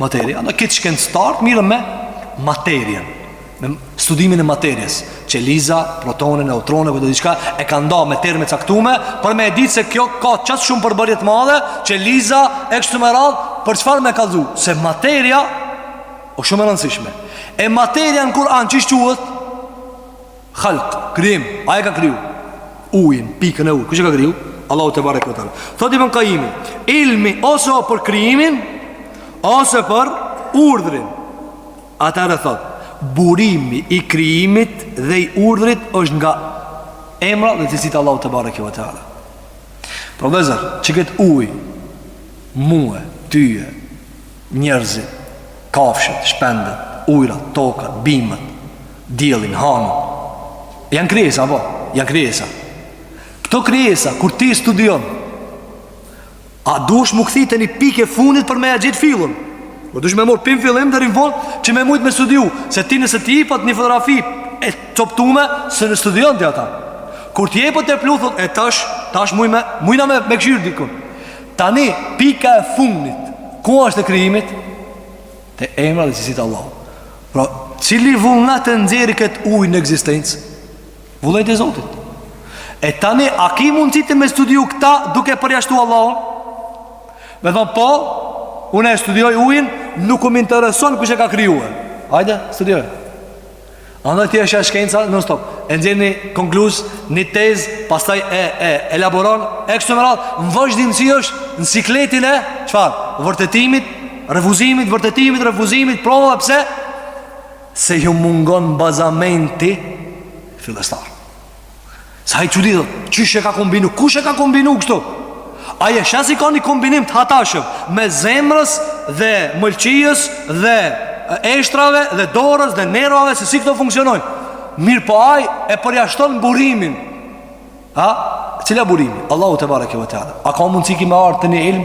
S1: Materia, në këtë shkencëtarët mirren me materien, me studimin e materies, qeliza, protone, neutrone, çdo diçka, e ka nda me terme t'caktume, për me e ditë se kjo ka qaq shumë përbërje t'madhe, qeliza, e kështu me radhë, për çfarë me kallzu, se materia, o shumë e rëndësishme, e materia në Kur'an qysh Khalq, krijim, a e ka kriju? Ujin, pikën e ujit, kush e ka kriju? Allahu tebareke ue teala. Thot Ibn Kajjimi Ilmi ose për krijimin Ose për urdhrin Atëherë thot Burimi i krijimit dhe i urdhrit është nga emrat dhe cilësitë Allahut tebareke ue teala. Profesor, që këtë uj, mue, tyje, Njerëzit, kafshët, shpendët, ujrat, tokat, bimët, diellin, hanën. Janë krijesa apo? Janë krijesa. Këto krijesa kur ti studion, a duhesh m'u kthy te një pikë e fundit për me ia gjet fillin? Po duhesh me marr prej fillim deri në fund, që me mujt me studiu, se ti nëse të jepet një fotografi e coptume, s'e studion ti ata. Kur të jepet e plotë e tash, tash mujme, mujna me kshyr dikun. Tani, pika e fundit, ku është e krijimit? Te emrat dhe cilësitë e Allahut. Pra, cili vullnet e nxjerri këtë ujë në eksistencë? Vullneti i Zotit. E tani, a ki mundësi ti me studiu këta duke e përjashtu Allahun? Me thonë, po, une e studioj ujën, nuk më intereson kush e ka kriju. Hajde, studioje. Andaj ti e sheh shkenca non stop. E nxjerr një konkluz, një tezë, pastaj e elaboron eksperiment, në vazhdimësi është në ciklin e çfarë? Vërtetimit, refuzimit, vërtetimit, refuzimit, provave. Pse? Se ju mungon bazamenti fillestar. Se ai çuditet Qysh e ka kombinu Kush e ka kombinu kështu Ai e sheh se ka një kombinim të hatashëm Mes zemrës dhe mëlçisë Dhe eshtrave dhe dorës dhe nervave Se si këto funksionojnë Mirëpo ai e përjashton burimin A Cili â burimi Allahu tebareke ue teala A ka mundësi ky me ardh te një ilm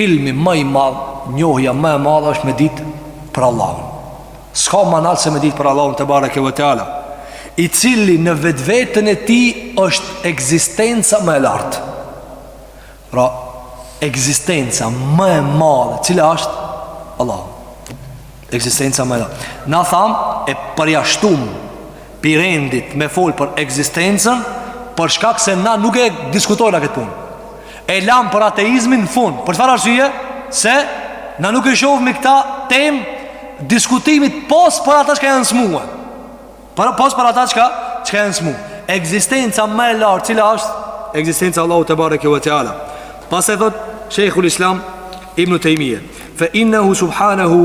S1: Ilmi më i madh, njohja më e madhe është me ditë për Allahun. S'ka më naltë se me ditë për Allahun tebareke ue teala, i cili në vetveten e tij është ekzistenca më e lartë. Pra, ekzistenca më e madhe, cila është Allahu. Ekzistenca më e lartë. Na thamë e përjashtum prej rendit me folë për ekzistencën, për shkak se na nuk e diskutojmë këtë punë. E lamë për ateizmin në fund Për çfarë arsye? Se na nuk e shohim këta temë Diskutimi pos për ata çka janë smu Për pos për ata çka, çka janë smu Ekzistenca ma e lartë Cila është ekzistenca e Allahut tebareke ue teala Pastaj thot Shekhu l'Islam Ibn Tejmije Fe innehu subhanahu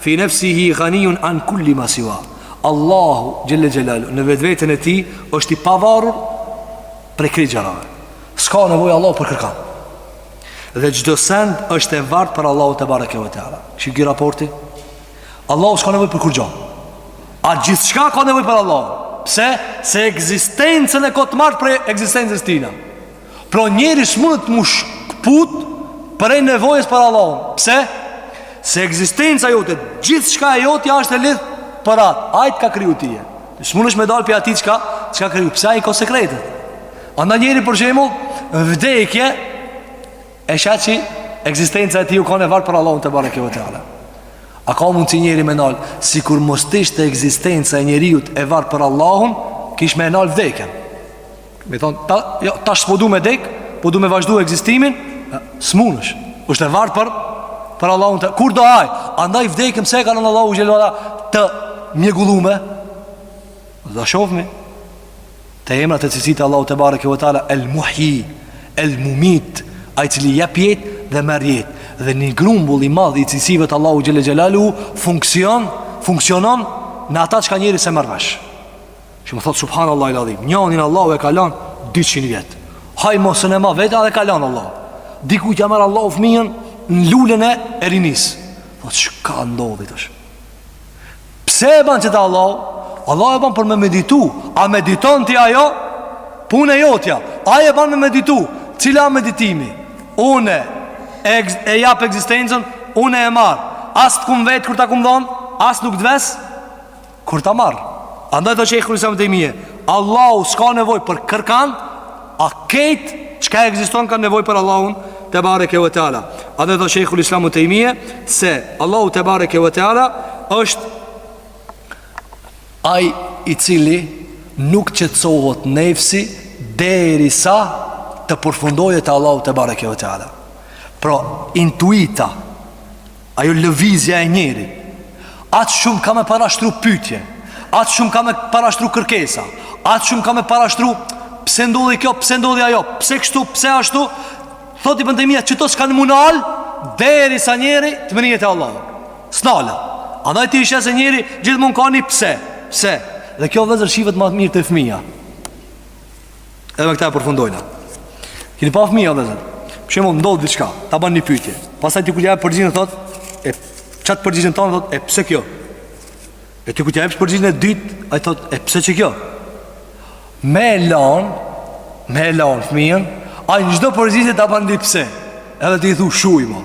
S1: Fi nefsihi ghanijun an kulli ma siva Allahu xhel-le xhelaluhu Në vetveten e tij është i pavarur Prej krejt gjërave S'ka nevoj Allahu për kërkan Dhe çdo send është e vartë për Allahun tebareke ve teala Qiky raporti Allahu s'ka nevoj për kurgjo A gjithçka ka nevoj për Allahun Pse? Se ekzistencën e ka të marrë prej ekzistencës tina Pra njeri s'munet m'u shkëput Prej nevojës për Allahun Pse? Se ekzistenca jote Gjithçka e jotja është e lidhë për atë Ai të ka kriju ty e S'munësh me dalë pi atij çka, çka kriju Pse ai ka sekretet Andaj njeri për shembull Vdekja E sheh që Ekzistenca e tij u kan e varë për Allahun tebareke ve teala A ka mundësi njeri me nalë Sikur mos t'ishte ekzistenca e njeriut e varë për Allahun Kish me e nalë vdekjen Me thonë Ta, jo, tash s'po du me dek Po du me vazhdu ekzistimin S'munësh është e varë për Për Allahun të Kur do ai Andaj vdekjen pse e ka lon Allahu xhelle Të mjegullume Do shofmi Te emrat e cilësitë e Allahut tebareke ve teala el muhji el mumit ai cili jep jetë dhe merr jetë. Dhe një grumbull i madh i cilësive të Allahut xhelle xhelaluhu funksion funksionon në ata çka njeri s'e merr vesh. Që më thotë subhanallahil adhim, njanin Allahu e ka lënë 200 vjet. Haj mos e ma vetë edhe ka lënë Allahu. Dikujt ja merr Allahu fëmijën në lulën e rinisë. Po çka ndodhi tash? Pse e ban qitë Allahu? Allahu e ban për me meditu A mediton ti ajo punë e jotja Ai e ban me meditu Cili a meditimi? Une e, e jap ekzistencën Une e marr As të kum vetë kur ta kum dhonë As nuk të ves Kur ta marr Andaj thotë shejhul islam Tejmije Allahu s'ka nevoj për kërkan A krejt çka ekziston ka nevoj për Allahun Tebareke ve teala Andaj tha shejhul islam Tejmije Se Allahu tebareke ve teala është Ai i cili nuk qetësohet nefsi Derisa të përfundojë te Allahu tebareke ve teala Pra intuita Ajo lëvizja e njeri Atë shumë ka me parashtru pytje Atë shumë ka me parashtru kërkesa Atë shumë ka me parashtru Pse ndodhi kjo, pse ndodhi ajo Pse kështu, pse ashtu Thot Ibn Tejmije qito s'kanë m'u nal Derisa njeri të mbërrijë te Allahu S'nalen Andaj ti e sheh se njeri gjithmonë ka një pse Pse Dhe kjo vllezër shifet ma së miri te fëmija Edhe me këta e përfundojmë Keni pa fëmija vllezër Për shembull ndodh diçka, ta ban një pytje Pastaj ti kur t'ja jep përgjigjen thot E qatë përgjigjen tane thot E pse kjo E ti kur t'ja jep përgjigjen e dytë Ai thot e pse qikjo Me e lan Me e lan fëmijën Ai në çdo përgjigje ta ban një pse Edhe ti i thu shuj mo